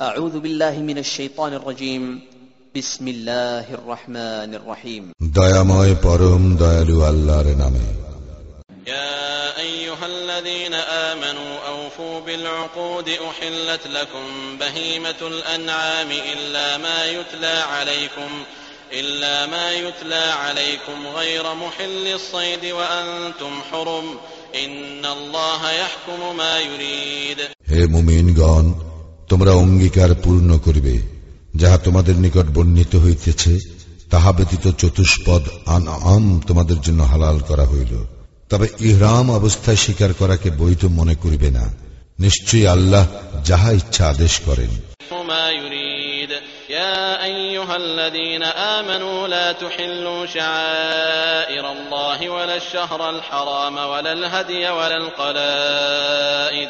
أعوذ بالله من الشيطان الرجيم. بسم الله الرحمن الرحيم. دايماي بروم دايلو الله رنامي يا أيها الذين آمنوا أوفوا بالعقود أحلت لكم بهيمة الأنعام إلا ما يتلى عليكم إلا ما يتلى عليكم غير محل الصيد وأنتم حرم. إن الله يحكم ما يريد. هي مؤمنون তোমরা অঙ্গীকার পূর্ণ করিবে যাহা তোমাদের নিকট বর্ণিত হইতেছে তাহা ব্যতীত চতুষ্পদ আন আম তোমাদের জন্য হালাল করা হইল তবে ইহরাম অবস্থায় স্বীকার করাকে বৈধ মনে করিবে না নিশ্চয়ই আল্লাহ যাহা ইচ্ছা আদেশ করেন ما يريد يا أيها الذين آمنوا لا تحلوا شعائر الله ولا الشهر الحرام ولا الهدي ولا القلائد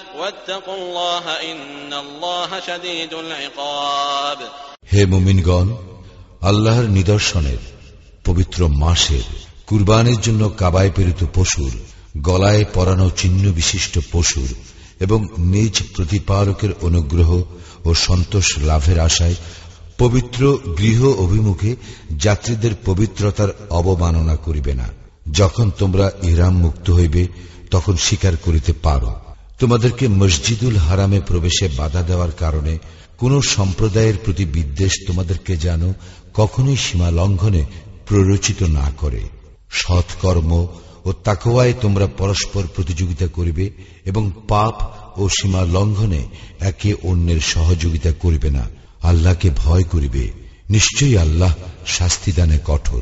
হে মুমিনগণ, আল্লাহর নিদর্শনের পবিত্র মাসের কুরবানের জন্য কাবায় পেরিত পশুর গলায় পরানো চিহ্ন বিশিষ্ট পশুর এবং নিজ প্রতিপালকের অনুগ্রহ ও সন্তোষ লাভের আশায় পবিত্র গৃহ অভিমুখে যাত্রীদের পবিত্রতার অবমাননা করিবে না। যখন তোমরা ইহরাম মুক্ত হইবে, তখন স্বীকার করিতে পারো। তোমাদেরকে মসজিদুল হারামে প্রবেশে বাধা দেওয়ার কারণে কোন সম্প্রদায়ের প্রতি বিদ্বেষ তোমাদেরকে যেন কখনোই সীমা লঙ্ঘনে প্ররোচিত না করে। সৎকর্ম ও তাকোয়ায় তোমরা পরস্পর প্রতিযোগিতা করিবে এবং পাপ ও সীমা লঙ্ঘনে একে অন্যের সহযোগিতা করিবে না। আল্লাহকে ভয় করিবে। নিশ্চয়ই আল্লাহ শাস্তিদানে কঠোর।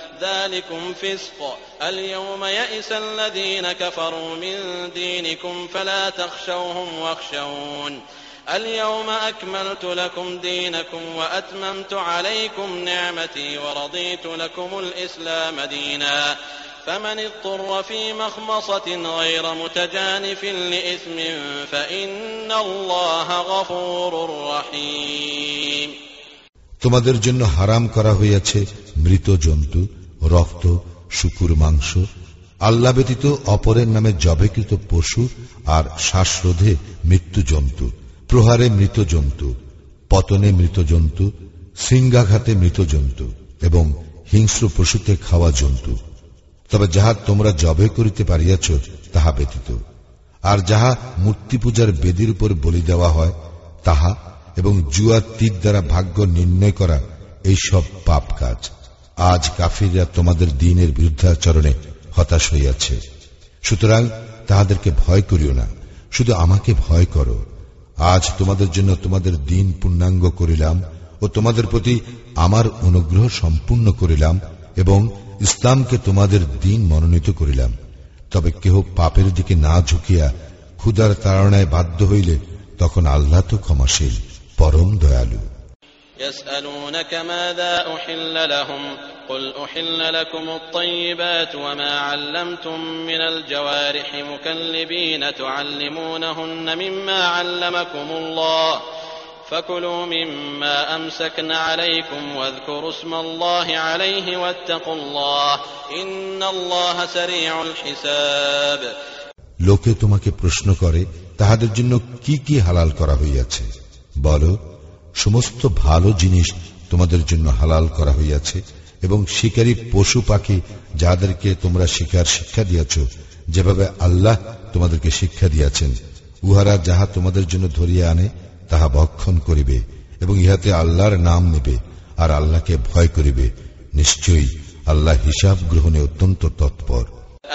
ذلكم فسق اليوم يئس الذين كفروا من دينكم فلا تخشوهم واخشون اليوم أكملت لكم دينكم وأتممت عليكم نعمتي ورضيت لكم الإسلام دينا فمن اضطر في مخمصة غير متجانف لإثم فإن الله غفور رحيم তোমাদের জন্য হারাম করা হইয়াছে মৃত জন্তু রক্ত, শুকুর মাংস আল্লা ব্যতীত অপরের নামে জবেকৃত পশু আর শ্বাসরোধে মৃত্যু জন্তু, প্রহারে মৃত জন্তু, পতনে মৃত জন্তু সিংগাঘাতে মৃত জন্তু এবং হিংস্র পশুতে খাওয়া জন্তু। তবে যাহা তোমরা জবে করিতে পারিয়াছ, তাহা ব্যতীত। আর যাহা মূর্তি পূজার বেদির উপর বলি দেওয়া হয়, তাহা এবং জুয়া তীর দ্বারা ভাগ্য নির্ণয় করা এই সব পাপ কাজ। আজ কাফিররা তোমাদের দিনের বিরুদ্ধাচরণে হতাশ হইয়াছে। সুতরাং তাহাদেরকে ভয় করিও না, শুধু আমাকে ভয় করো। আজ তোমাদের জন্য তোমাদের দিন পূর্ণাঙ্গ করিলাম ও তোমাদের প্রতি আমার অনুগ্রহ সম্পূর্ণ করিলাম এবং ইসলামকে তোমাদের দিন মনোনীত করিলাম। তবে কেহ পাপের দিকে না ঝুঁকিয়া ক্ষুদার তাড়নায় বাধ্য হইলে তখন আল্লাহ তো ক্ষমাশীল, পরম দয়ালু। يسألونك ماذا أحل لهم قل أحل لكم الطيبات وما علمتم من الجوارح مكلبين تعلمونهن مما علمكم الله فكلوا مما أمسكن عليكم واذكروا اسم الله عليه واتقوا الله إن الله سريع الحساب লোকে তোমাকে প্রশ্ন করে তাহাদের জন্য কি কি হালাল করা হইয়াছে বলো সমস্ত ভালো জিনিস তোমাদের জন্য হালাল করা হইয়াছে, এবং শিকারী পশু পাখি যাদেরকে তোমরা শিকার শিক্ষা দিয়াছ, যেভাবে আল্লাহ তোমাদেরকে শিক্ষা দিয়াছেন, উহারা যাহা তোমাদের জন্য ধরিয়া আনে, তাহা ভক্ষণ করিবে, এবং ইহাতে আল্লাহর নাম নেবে, আর আল্লাহকে ভয় করিবে। নিশ্চয়ই আল্লাহ হিসাব গ্রহণে অত্যন্ত তৎপর।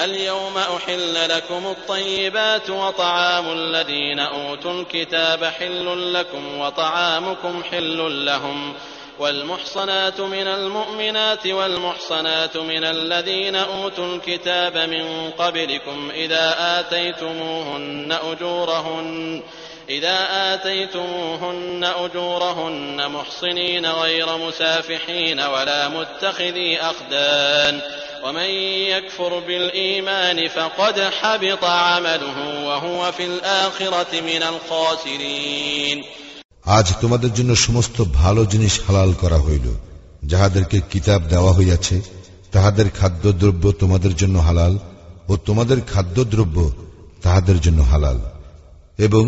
اليوم أحل لكم الطيبات وطعام الذين أوتوا الكتاب حل لكم وطعامكم حل لهم والمحصنات من المؤمنات والمحصنات من الذين أوتوا الكتاب من قبلكم إذا آتيتموهن أجورهن إذا آتيتموهن أجورهن محصنين غير مسافحين ولا متخذي أخدان ومن يكفر بالإيمان فقد حبط عمله وهو في الآخرة من الخاسرين আজ তোমাদের জন্য সমস্ত ভালো জিনিস হালাল করা হইল যাহাদেরকে কিতাব দেওয়া হইয়াছে তাহাদের খাদ্যদ্রব্য তোমাদের জন্য হালাল ও তোমাদের খাদ্যদ্রব্য তাহাদের জন্য হালাল এবং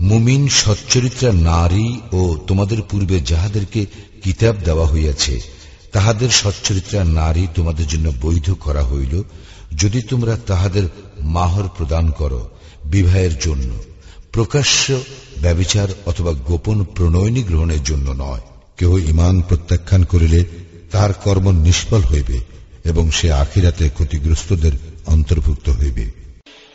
মুমিন সচ্চরিত্রা নারী ও তোমাদের পূর্বে যাহাদেরকে কিতাব দেওয়া হইয়াছে তাহাদের সচ্চরিত্রা নারী তোমাদের জন্য বৈধ করা হইল, যদি তোমরা তাহাদের মাহর প্রদান করো বিবাহের জন্য। প্রকাশ্য ব্যবিচার অথবা গোপন প্রণয়নী গ্রহণের জন্য নয়। কেহ ইমান প্রত্যাখ্যান করিলে তাহার কর্ম নিষ্ফল হইবে এবং সে আখিরাতে ক্ষতিগ্রস্তদের অন্তর্ভুক্ত হইবে।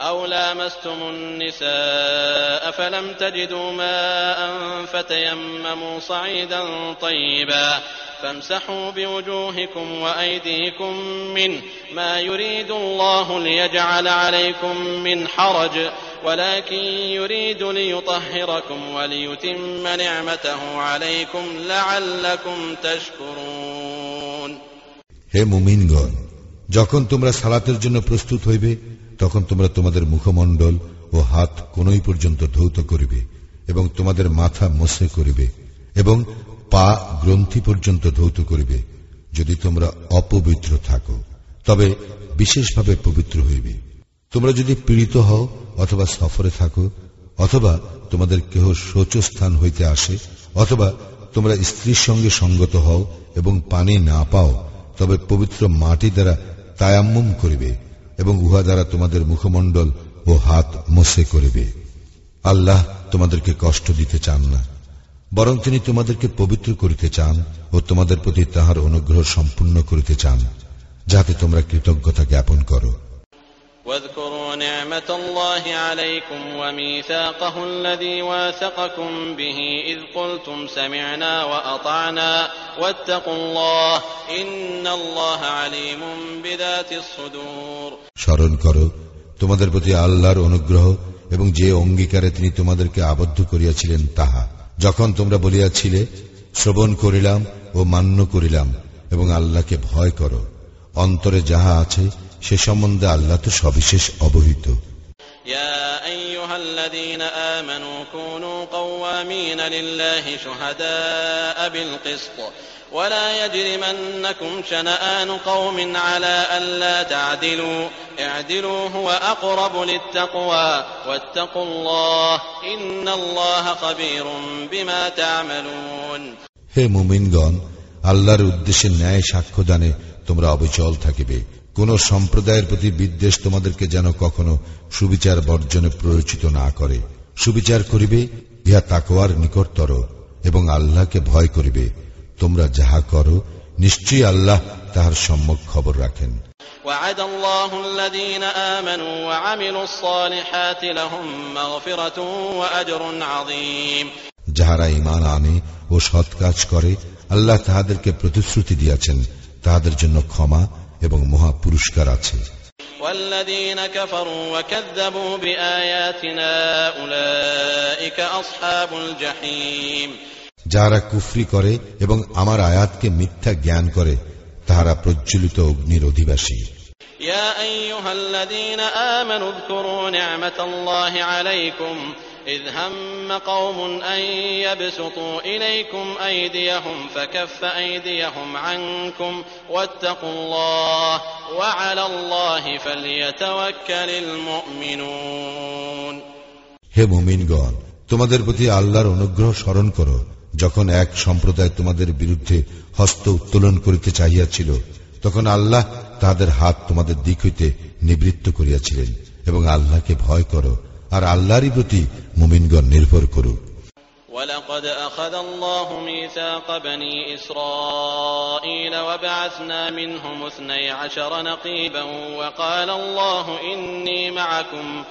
أو لامستم النساء فلم تجدوا ماء فتيمموا صعيدا طيبا فامسحوا بوجوهكم وأيديكم منه ما يريد الله ليجعل عليكم من حرج ولكن يريد ليطهركم وليتم نعمته عليكم لعلكم تشكرون হে মুমিনগণ যখন তোমরা সালাতের জন্য প্রস্তুত হইবে তখন তোমরা তোমাদের মুখমণ্ডল ও হাত কোনই পর্যন্ত ধৌত করিবে, এবং তোমাদের মাথা মসে করিবে, এবং পা গ্রন্থি পর্যন্ত ধৌত করিবে, যদি তোমরা অপবিত্র থাকো, তবে বিশেষভাবে পবিত্র হইবে। তোমরা যদি পীড়িত হও অথবা সফরে থাকো, অথবা তোমাদের কেহ শৌচস্থান হইতে আসে, অথবা তোমরা স্ত্রীর সঙ্গে সঙ্গত হও এবং পানি না পাও, তবে পবিত্র মাটি দ্বারা তায়াম্মুম করিবে এবং উহা দ্বারা তোমাদের মুখমণ্ডল ও হাত মোসে করিবে। আল্লাহ তোমাদেরকে কষ্ট দিতে চান না, বরং তিনি তোমাদেরকে পবিত্র করিতে চান ও তোমাদের প্রতি তাহার অনুগ্রহ সম্পূর্ণ করিতে চান, যাতে তোমরা কৃতজ্ঞতা জ্ঞাপন করো। واذكروا نعمة الله عليكم وميثاقه الذي واثقكم به إذ قلتم سمعنا وأطعنا واتقوا الله إن الله عليم بذات الصدور স্মরণ করো তোমাদের প্রতি আল্লাহর অনুগ্রহ এবং যে অঙ্গীকারে তিনি তোমাদেরকে আবদ্ধ করিয়াছিলেন তাহা যখন তোমরা বলিয়াছিলে শ্রবণ করিলাম ও মান্য করিলাম এবং আল্লাহকে ভয় করো অন্তরে যাহা আছে সে সম্বন্ধে আল্লাহ তো সবিশেষ অবহিত يا أيها الذين آمنوا كونوا قوامين لله شهداء بالقسط ولا يجرمنكم شنآن قوم على ألا تعدلوا اعدلوا هو أقرب للتقوى واتقوا الله إن الله خبير بما تعملون হে মুমিনগণ আল্লাহর উদ্দেশ্যে ন্যায় সাক্ষ্যদানে তোমরা অবিচল থাকিবে কোন সম্প্রদায়ের প্রতি বিদ্বেষ তোমাদেরকে যেন কখনো সুবিচার বর্জনে প্ররোচিত না করে সুবিচার করিবে ইহা তাকোয়ার নিকটতর এবং আল্লাহকে ভয় করিবে তোমরা যাহা করো নিশ্চয়ই আল্লাহ তাহার সম্যক খবর রাখেন وعد الله الذين آمنوا وعملوا الصالحات لهم مغفرة وأجر عظيم যাহারা ইমান আনে ও সৎ কাজ করে আল্লাহ তাহাদেরকে প্রতিশ্রুতি দিয়াছেন তাহাদের জন্য ক্ষমা এবং মহা পুরস্কার আছে والذين كفروا وكذبوا بآياتنا أولئك أصحاب الجحيم যাহারা কুফরি করে এবং আমার আয়াতকে মিথ্যা জ্ঞান করে তাহারা প্রজ্বলিত অগ্নির অধিবাসী يا أيها الذين آمنوا اذكروا نعمة الله عليكم إذ هم قوم أن يبسطوا إليكم أيديهم فكف أيديهم عنكم واتقوا الله وعلى الله فليتوكل المؤمنون হে মুমিনগণ তোমাদের প্রতি আল্লাহর অনুগ্রহ স্মরণ করো যখন এক সম্প্রদায় তোমাদের বিরুদ্ধে হস্ত উত্তোলন করিতে চাহিয়াছিল তখন আল্লাহ তাহাদের হাত তোমাদের দিক হইতে নিবৃত্ত করিয়াছিলেন এবং আল্লাহকে ভয় করো আর আল্লাহরই প্রতি মুমিনগণ নির্ভর করুক ولقد أخذ الله ميثاق بني إسرائيل وبعثنا منهم اثني عشر نقيبا وقال الله إني معكم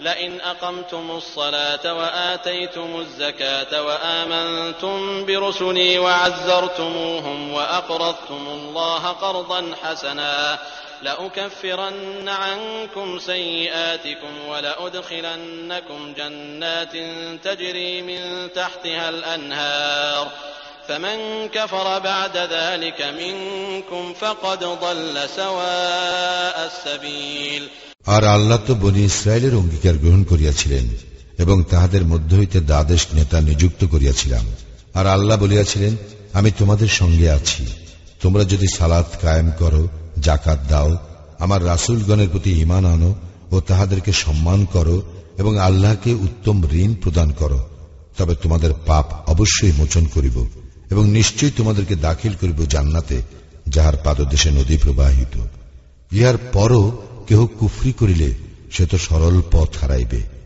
لئن أقمتم الصلاة وآتيتم الزكاة وآمنتم برسلي وعزرتموهم وأقرضتم الله قرضا حسنا لأكفرن عنكم سيئاتكم ولأدخلنكم جنات تجري من تحتها الأنهار فمن كفر بعد ذلك منكم فقد ضل سواء السبيل আর আল্লাহ তো বনি ইসরায়েলের অঙ্গীকার গ্রহণ করিয়াছিলেন এবং তাহাদের মধ্য হইতে দ্বাদশ নেতা নিযুক্ত করিয়াছিলাম আর আল্লাহ বলিয়াছিলেন আমি তোমাদের সঙ্গে আছি তোমরা যদি সালাত কায়েম করো জাকাত দাও, আমার রাসুলগণের প্রতি ইমান আনো ও তাহাদেরকে সম্মান করো এবং আল্লাহকে উত্তম ঋণ প্রদান করো। তবে তোমাদের পাপ অবশ্যই মোচন করিব এবং নিশ্চয়ই তোমাদেরকে দাখিল করিব জান্নাতে, যাহার পাদদেশে নদী প্রবাহিত। ইহার পরও কেহ কুফরি করিলে সে তো সরল পথ হারাইবে।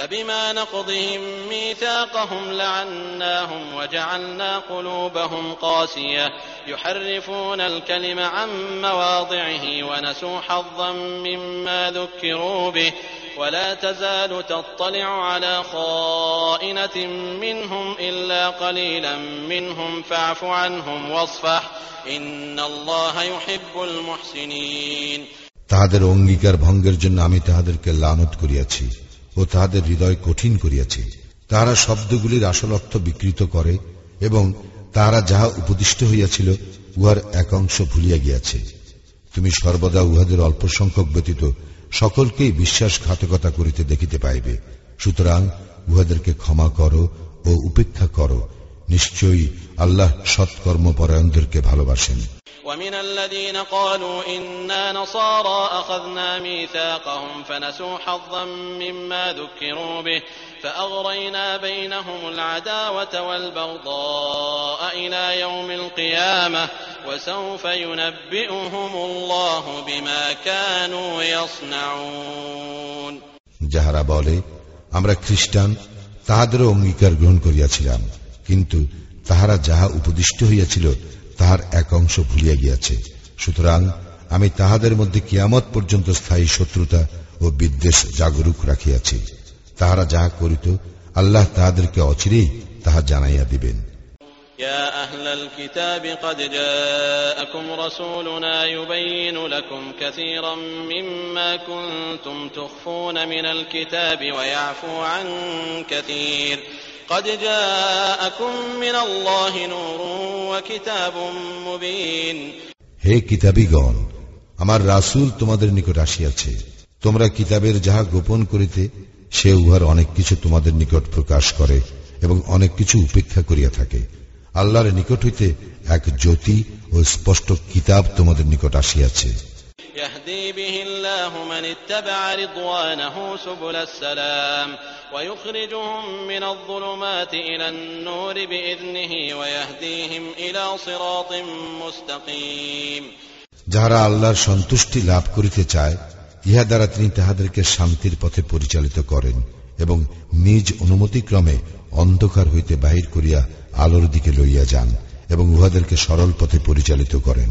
فبما نقضهم ميثاقهم لعناهم وجعلنا قلوبهم قاسية يحرفون الكلم عن مواضعه ونسوا حظا مما ذكروا به ولا تزال تطلع على خائنة منهم إلا قليلا منهم فاعف عنهم واصفح إن الله يحب المحسنين তাহাদের অঙ্গীকার ভঙ্গের জন্য আমি তাহাদেরকে লানত করিয়াছি ও তাহাদের হৃদয় কঠিন করিয়াছি। তাহারা শব্দগুলির আসল অর্থ বিকৃত করে এবং তাহারা যাহা উপদিষ্ট হইয়াছিল, উহার এক অংশ ভুলিয়া গিয়াছে। তুমি সর্বদা উহাদের অল্প সংখ্যক ব্যতীত সকলকেই বিশ্বাসঘাতকতা করিতে দেখিতে পাইবে। সুতরাং উহাদেরকে ক্ষমা করো ও উপেক্ষা করো। নিশ্চয়ই আল্লাহ সৎকর্মপরায়ণদেরকে ভালোবাসেন। ومن الذين قالوا إنا نصارى أخذنا ميثاقهم فنسوا حظا مما ذكروا به فأغرينا بينهم العداوة والبغضاء إلى يوم القيامة وسوف ينبئهم الله بما كانوا يصنعون যাহারা বলে আমরা খ্রিস্টান তাহাদেরও অঙ্গীকার গ্রহণ করিয়াছিলাম কিন্তু তাহারা যাহা উপদিষ্ট হইয়াছিল তাহার এক অংশ ভুলিয়া গিয়াছে সুতরাং আমি তাহাদের মধ্যে কিয়ামত পর্যন্ত স্থায়ী শত্রুতা ও বিদ্বেষ জাগরুক রাখিয়াছি তাহারা যাহা করিত আল্লাহ তাহাদেরকে অচিরেই তাহা জানাইয়া দিবেন يا أهل الكتاب قد جاءكم رسولنا يبين لكم كثيرا مما كنتم تخفون من الكتاب ويعفو عن كثير قد جاءكم من الله نور وكتاب مبين হে কিতাবিগণ আমার রাসূল তোমাদের নিকট আসিয়াছে তোমরা কিতাবের যাহা গোপন করিতে সে উহার অনেক কিছু তোমাদের নিকট প্রকাশ করে এবং অনেক কিছু উপেক্ষা করিয়া থাকে আল্লাহর নিকট হইতে এক জ্যোতি ও স্পষ্ট কিতাব তোমাদের নিকট আসিয়াছে يهدي به الله من اتبع رضوانه سبل السلام ويخرجهم من الظلمات إلى النور بإذنه ويهديهم إلى صراط مستقيم যাহারা আল্লাহর সন্তুষ্টি লাভ করিতে চায় ইহা দ্বারা তিনি তাহাদেরকে শান্তির পথে পরিচালিত করেন এবং নিজ অনুমতিক্রমে অন্ধকার হইতে বাহির করিয়া আলোর দিকে লইয়া যান এবং উহাদেরকে সরল পথে পরিচালিত করেন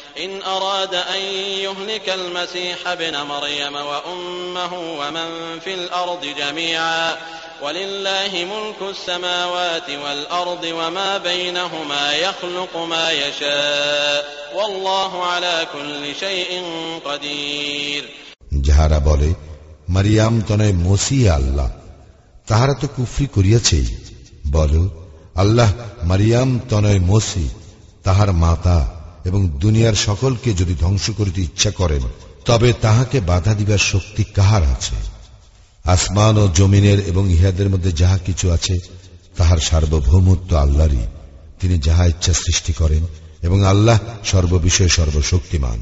إن أراد أن يهلك المسيح ابن مريم وأمه ومن في الأرض جميعا ولله ملك السماوات والأرض وما بينهما يخلق ما يشاء والله على كل شيء قدير যাহারা বলে মারিয়াম তনয় মসি আল্লাহ তাহারা তো কুফরি করিয়াছেই বল আল্লাহ মারিয়াম তনয় মসি তাহার মাতা এবং দুনিয়ার সকলকে যদি ধ্বংস করিতে ইচ্ছা করেন তবে তাহাকে বাধা দিবার শক্তি কাহার আছে আসমান ও জমিনের এবং ইহাদের মধ্যে যাহা কিছু আছে তাহার সার্বভৌমত্ব আল্লাহরই তিনি যাহা ইচ্ছা সৃষ্টি করেন এবং আল্লাহ সর্ববিষয়ে সর্বশক্তিমান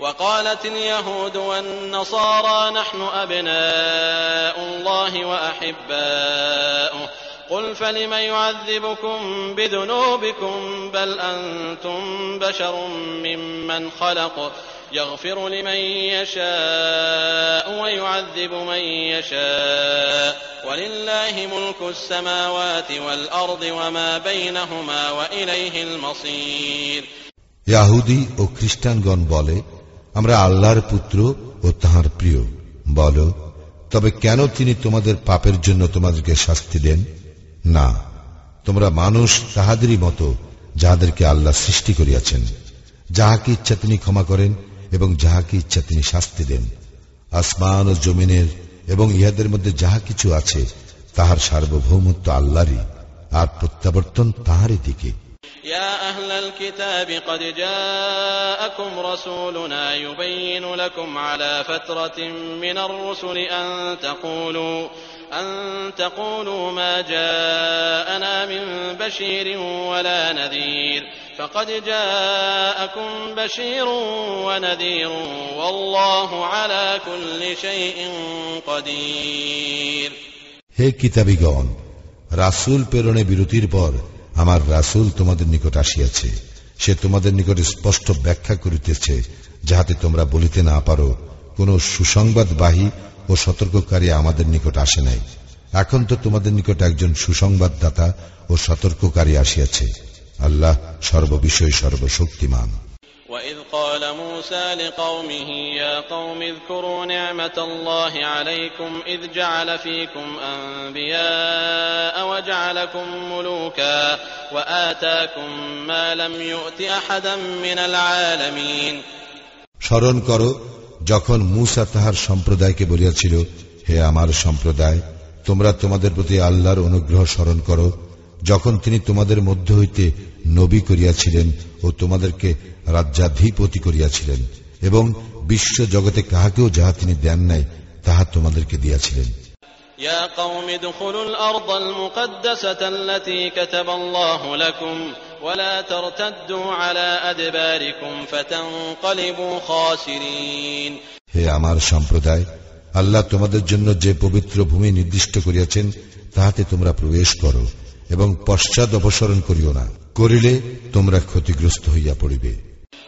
وقالت اليهود والنصارى نحن أبناء الله وأحباؤه قل فلم يعذبكم بذنوبكم بل أنتم بشر ممن خلق يغفر لمن يشاء ويعذب من يشاء ولله ملك السماوات والأرض وما بينهما وإليه المصير ইয়াহুদি ও খ্রিস্টানগণ বলে আমরা আল্লাহর পুত্র ও তাহার প্রিয় বল তবে কেন তিনি তোমাদের পাপের জন্য তোমাদেরকে শাস্তি দেন না তোমরা মানুষ তাহাদেরই মতো যাহাদেরকে আল্লাহ সৃষ্টি করিয়াছেন যাহাকে ইচ্ছা তিনি ক্ষমা করেন এবং যাহাকে ইচ্ছা তিনি শাস্তি দেন আসমান ও জমিনের এবং ইহাদের মধ্যে যাহা কিছু আছে তাহার সার্বভৌমত্ব আল্লাহরই আর প্রত্যাবর্তন তাহারই দিকে يا أهل الكتاب قد جاءكم رسولنا يبين لكم على فترة من الرسل أن تقولوا أن تقولوا ما جاءنا من بشير ولا نذير فقد جاءكم بشير ونذير والله على كل شيء قدير হে কিতাবিগণ রাসূল প্রেরণে বিরতির পর আমার রাসূল তোমাদের নিকট আসিয়াছে সে তোমাদের নিকট স্পষ্ট ব্যাখ্যা করিতেছে যাহাতে তোমরা বলিতে না পারো কোন সুসংবাদবাহী ও সতর্ককারী আমাদের নিকট আসে নাই এখন তো তোমাদের নিকট একজন সুসংবাদদাতা ও সতর্ককারী আসিয়াছে আল্লাহ সর্ববিষয়ে সর্বশক্তিমান وإذ قال موسى لقومه يا قوم اذكروا نعمة الله عليكم إذ جعل فيكم أنبياء وجعلكم ملوكا وآتاكم ما لم يؤت أحدا من العالمين স্মরণ করো যখন মুসা তাহার সম্প্রদায়কে বলিয়াছিল হে আমার সম্প্রদায় তোমরা তোমাদের প্রতি আল্লাহর অনুগ্রহ স্মরণ করো যখন তিনি তোমাদের মধ্য হইতে নবী করিয়াছিলেন ও তোমাদেরকে রাজ্যাধিপতি করিয়াছিলেন এবং বিশ্ব জগতে কাহাকেও যাহা তিনি দেন নাই তাহা তোমাদেরকে দিয়াছিলেন يا قوم ادخلوا الأرض المقدسة التي كتب الله لكم ولا ترتدوا على أدباركم فتنقلبوا خاسرين হে আমার সম্প্রদায় আল্লাহ তোমাদের জন্য যে পবিত্র ভূমি নির্দিষ্ট করিয়াছেন তাহাতে তোমরা প্রবেশ করো এবং পশ্চাৎ অপসরণ করিও না করিলে তোমরা ক্ষতিগ্রস্ত হইয়া পড়িবে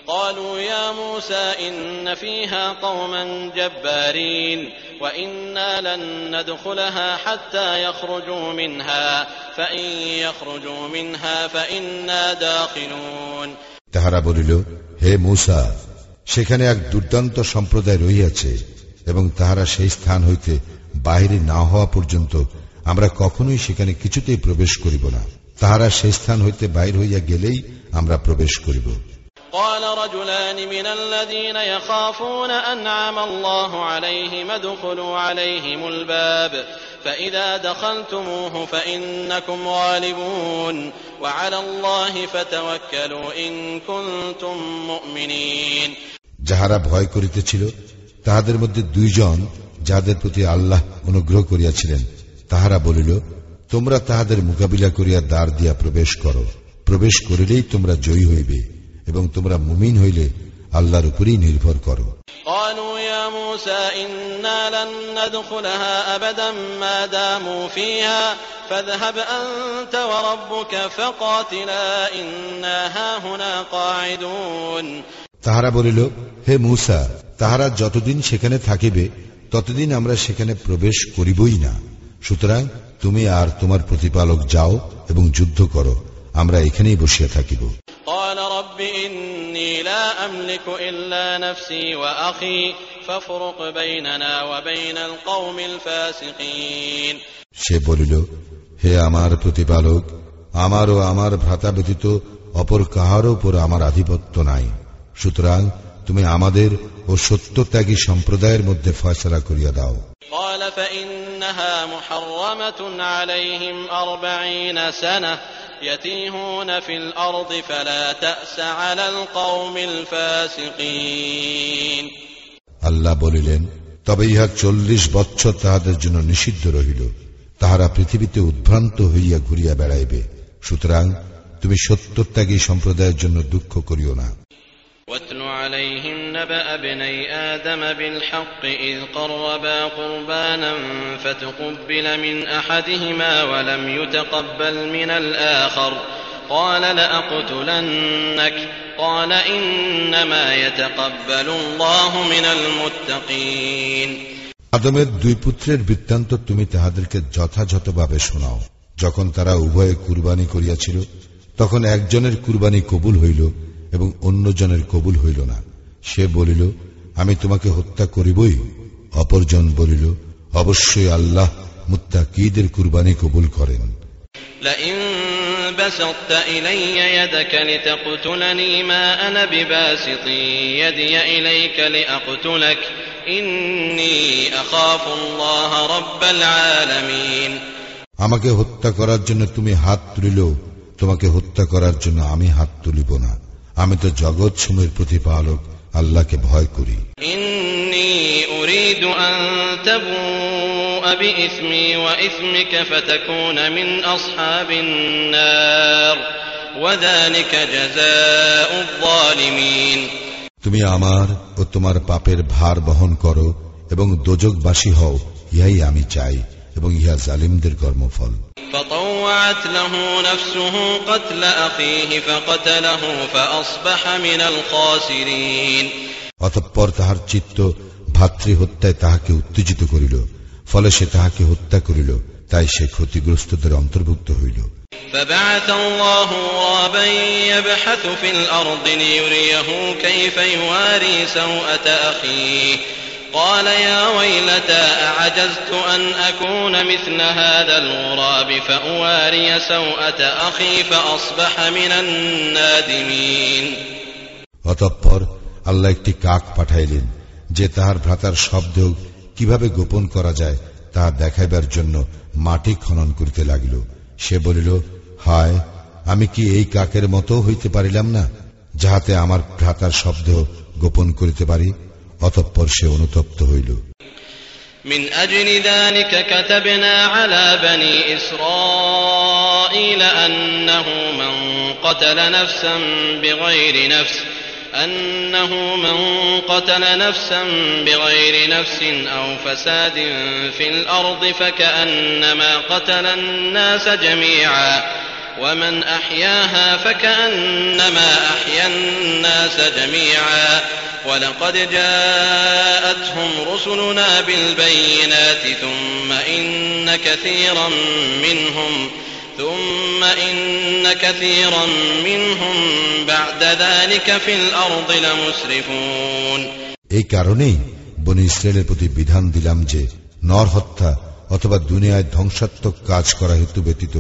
قالوا يا موسى إن فيها قوما جبارين وإنا لن ندخلها حتى يخرجوا منها فإن يخرجوا منها فإنا داخلون তাহারা বলিল হে মূসা সেখানে এক দুর্দান্ত সম্প্রদায় রহিয়াছে এবং তাহারা সেই স্থান হইতে বাহিরে না হওয়া পর্যন্ত আমরা কখনোই সেখানে কিছুতেই প্রবেশ করিব না তাহারা সেই স্থান হইতে বাহির হইয়া গেলেই আমরা প্রবেশ করিব قال رجلان من الذين يخافون أنعم الله عليهم ادخلوا عليهم الباب فإذا دخلتموه فإنكم غالبون وعلى الله فتوكلوا إن كنتم مؤمنين যাহারা ভয় করিতেছিল তাহাদের মধ্যে দুইজন যাহাদের প্রতি আল্লাহ অনুগ্রহ করিয়াছিলেন তাহারা বলিল তোমরা তাহাদের মোকাবিলা করিয়া দ্বার দিয়া প্রবেশ করো প্রবেশ করিলেই তোমরা জয়ী হইবে এবং তোমরা মুমিন হইলে আল্লাহর উপরেই নির্ভর করো। তাহারা বলিল হে মূসা তাহারা যতদিন সেখানে থাকিবে ততদিন আমরা সেখানে প্রবেশ করিবই না। সুতরাং তুমি আর তোমার প্রতিপালক যাও এবং যুদ্ধ করো আমরা এখানেই বসিয়া থাকিব। رب إني لا أملك إلا نفسي وأخي فافرق بيننا وبين القوم الفاسقين সে বলিল হে আমার প্রতিপালক আমার ও আমার ভ্রাতা ব্যতীত অপর কাহারও উপর আমার আধিপত্য নাই সুতরাং তুমি আমাদের ও সত্যত্যাগী সম্প্রদায়ের মধ্যে ফয়সলা করিয়া দাও قال فإنها محرمة عليهم أربعين سنة يتيهون في الأرض فلا تأس على القوم الفاسقين আল্লাহ বলিলেন তবে ইহা চল্লিশ বৎসর তাহাদের জন্য নিষিদ্ধ রহিল তাহারা পৃথিবীতে উদ্ভ্রান্ত হইয়া ঘুরিয়া বেড়াইবে সুতরাং তুমি সত্যত্যাগী সম্প্রদায়ের জন্য দুঃখ করিও না واتل عليهم نبأ ابني آدم بالحق إذ قربا قربانا فتقبل من أحدهما ولم يتقبل من الآخر قال لأقتلنك قال إنما يتقبل الله من المتقين আদমের দুই পুত্রের বৃত্তান্ত তুমি তাহাদেরকে যথাযথভাবে শোনাও যখন তারা উভয়ে কুরবানি করিয়াছিল তখন একজনের কুরবানি কবুল হইল এবং অন্যজনের কবুল হইল না সে বলিল আমি তোমাকে হত্যা করিবই অপরজন বলিল অবশ্যই আল্লাহ মুত্তাকিদের কুরবানি কবুল করেন لئن بسطت إلي يدك لتقتلني ما أنا بباسط يدي إليك لأقتلك إني أخاف الله رب العالمين আমাকে হত্যা করার জন্য তুমি হাত তুলিলেও তোমাকে হত্যা করার জন্য আমি হাত তুলিব না আমি তো জগৎ সময়ের প্রতিপালক আল্লাহকে ভয় করি। তুমি আমার ও তোমার পাপের ভার বহন করো এবং দোজকবাসী হও ইহাই আমি চাই। এবং ইহা জালিমদের কর্মফল فطوعت له نفسه قتل أخيه فقتله فأصبح من الخاسرين অতঃপর তাহার চিত্ত ভাতৃ হত্যায় তাহাকে উত্তেজিত করিল ফলে সে তাহাকে হত্যা করিল তাই সে ক্ষতিগ্রস্তদের অন্তর্ভুক্ত হইল فبعث الله غرابا يبحث في الأرض ليريه كيف يواري سوءة أخيه قال يا ويلتى أعجزت أن أكون مثل هذا الغراب فأواري سوءة أخي فأصبح من النادمين অতঃপর আল্লাহ একটি কাক পাঠাইলেন যে তাহার ভ্রাতার শব্দ কিভাবে গোপন করা যায় তাহা দেখাইবার জন্য মাটি খনন করিতে লাগিল সে বলিল হায় আমি কি এই কাকের মতো হইতে পারিলাম না যাহাতে আমার ভ্রাতার শব্দ গোপন করিতে পারি অতঃপর সে অনুতপ্ত হইল من أجل ذلك كتبنا على بني إسرائيل أنه من قتل نفسا بغير نفس أنه من قتل نفسا بغير نفس أو فساد في الأرض فكأنما قتل الناس جميعا ومن أحياها فكأنما أحيا الناس جميعا ولقد جاءتهم رسلنا بالبينات ثم إن كثيرا منهم ثم إن كثيرا منهم بعد ذلك في الأرض لمسرفون এই কারণেই বনি ইসরায়েলের প্রতি বিধান দিলাম যে নর হত্যা অথবা দুনিয়ায় ধ্বংসাত্মক কাজ করা হেতু ব্যতীত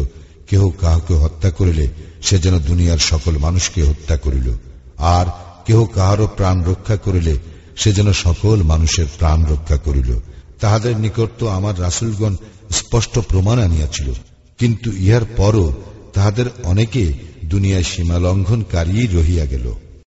কেহ কাহাকে হত্যা করিলে সে যেন দুনিয়ার সকল মানুষকে হত্যা করিল। আর কেহ কাহারও প্রাণ রক্ষা করিলে সে যেন সকল মানুষের প্রাণ রক্ষা করিল। তাহাদের নিকট তো আমার রাসুলগণ স্পষ্ট প্রমাণ আনিয়াছিল। কিন্তু ইহার পরও তাহাদের অনেকে দুনিয়ায় সীমা লঙ্ঘনকারী রহিয়া গেল।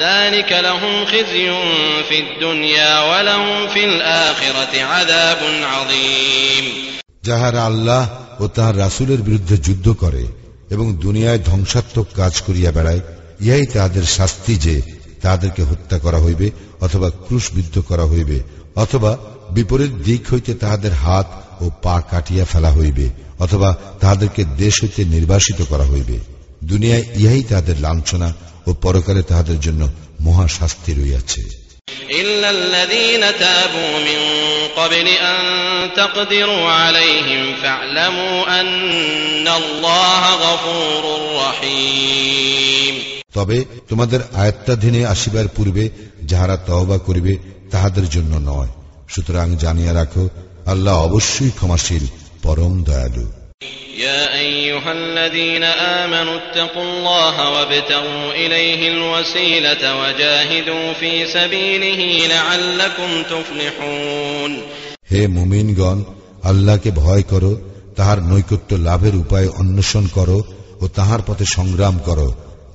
ذلك لهم خزي في الدنيا ولهم في الآخرة عذاب عظيم যাহারা আল্লাহ ও তাহার রাসুলের বিরুদ্ধে যুদ্ধ করে এবং দুনিয়ায় ধ্বংসাত্মক কাজ করিয়া বেড়ায় ইহাই তাহাদের শাস্তি যে তাহাদেরকে হত্যা করা হইবে অথবা ক্রুশবিদ্ধ করা হইবে অথবা বিপরীত দিক হইতে তাহাদের হাত ও পা কাটিয়া ফেলা হইবে অথবা তাহাদেরকে দেশ হইতে নির্বাসিত করা হইবে দুনিয়ায় ইহাই তাহাদের লাঞ্ছনা ও পরকালে তাহাদের জন্য মহা শাস্তি রইয়াছে তবে তোমাদের আয়ত্তাধীনে আসিবার পূর্বে যাহারা তহবা করিবে তাহাদের জন্য নয়। সুতরাং জানিয়া রাখো আল্লাহ অবশ্যই ক্ষমাশীল পরম দয়ালু। يا أيها الذين آمنوا اتقوا الله وابتغوا إليه الوسيلة وجاهدوا في سبيله لعلكم تفلحون হে মুমিনগণ আল্লাহকে ভয় করো তাহার নৈকট্য লাভের উপায় অন্বেষণ করো ও তাহার পথে সংগ্রাম করো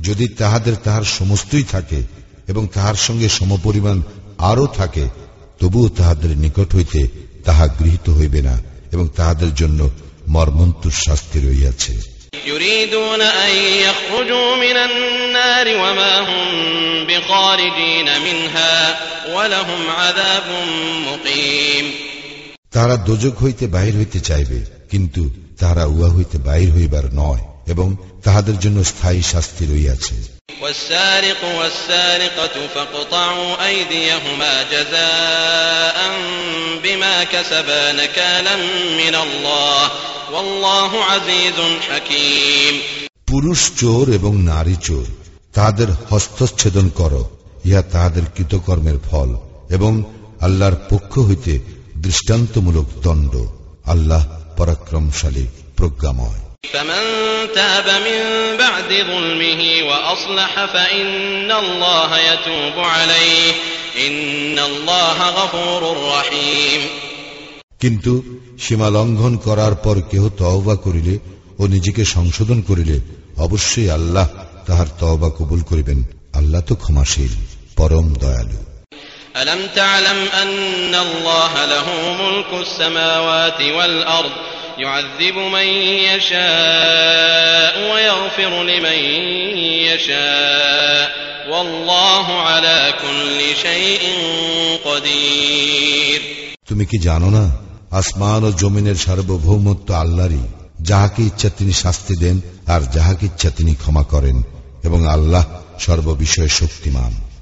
যদি তাহাদের তাহার সমস্তই থাকে এবং তাহার সঙ্গে সমপরিমাণ আরও থাকে তবুও তাহাদের নিকট হইতে তাহা গৃহীত হইবে না এবং তাহাদের জন্য মর্মন্তুর শাস্তি রইয়াছে يريدون أن يخرجوا من النار وما هم بخارجين منها ولهم عذاب مقيم তাহারা দোজক হইতে বাহির হইতে চাইবে কিন্তু তাহারা উহা হইতে বাহির হইবার নয় এবং তাহাদের জন্য স্থায়ী শাস্তি রইয়াছে والسارق والسارقة فاقطعوا أيديهما جزاء بما كسبا نكالا من الله والله عزيز حكيم পুরুষ চোর এবং নারী চোর তাহাদের হস্তচ্ছেদন কর ইহা তাহাদের কৃতকর্মের ফল এবং আল্লাহর পক্ষ হইতে দৃষ্টান্তমূলক দণ্ড আল্লাহ পরাক্রমশালী প্রজ্ঞাময় فمن تاب من بعد ظلمه وأصلح فإن الله يتوب عليه إن الله غفور رحيم কিন্তু সীমা লঙ্ঘন করার পর কেহ তওবা করিলে ও নিজেকে সংশোধন করিলে অবশ্যই আল্লাহ তাহার তওবা কবুল করিবেন আল্লাহ তো ক্ষমাশীল পরম দয়ালু ألم تعلم أن الله له ملك السماوات والأرض يعذب من يشاء ويغفر لمن يشاء والله على كل شيء قدير তুমি কি জানো না আসমান ও জমিনের সার্বভৌমত্ব আল্লাহরই যাহাকে ইচ্ছা তিনি শাস্তি দেন আর যাহাকে ইচ্ছা তিনি ক্ষমা করেন এবং আল্লাহ সর্ববিষয়ে শক্তিমান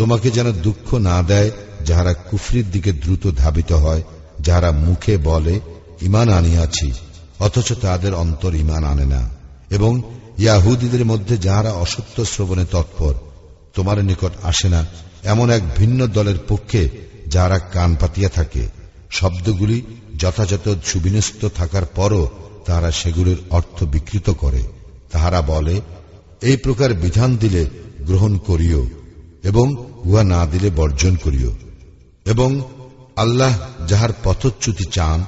তোমাকে যেন দুঃখ না দেয়, যাহারা কুফরির দিকে দ্রুত ধাবিত হয়, যাহারা মুখে বলে ইমান আনিয়াছি, অথচ তাদের অন্তর ইমান আনে না। এবং ইয়াহুদীদের মধ্যে যাহারা অসত্য শ্রবণে তৎপর, তোমার নিকট আসে না, এমন এক ভিন্ন দলের পক্ষে যাহারা কান পাতিয়া থাকে। শব্দগুলি যথাযথ সুবিন্যস্ত থাকার পরও তাহারা সেগুলির অর্থ বিকৃত করে। তাহারা বলে, এই প্রকার বিধান দিলে গ্রহণ করিও। এবং উহা না দিলে বর্জন করিও এবং আল্লাহ যাহার পথচ্যুতি চান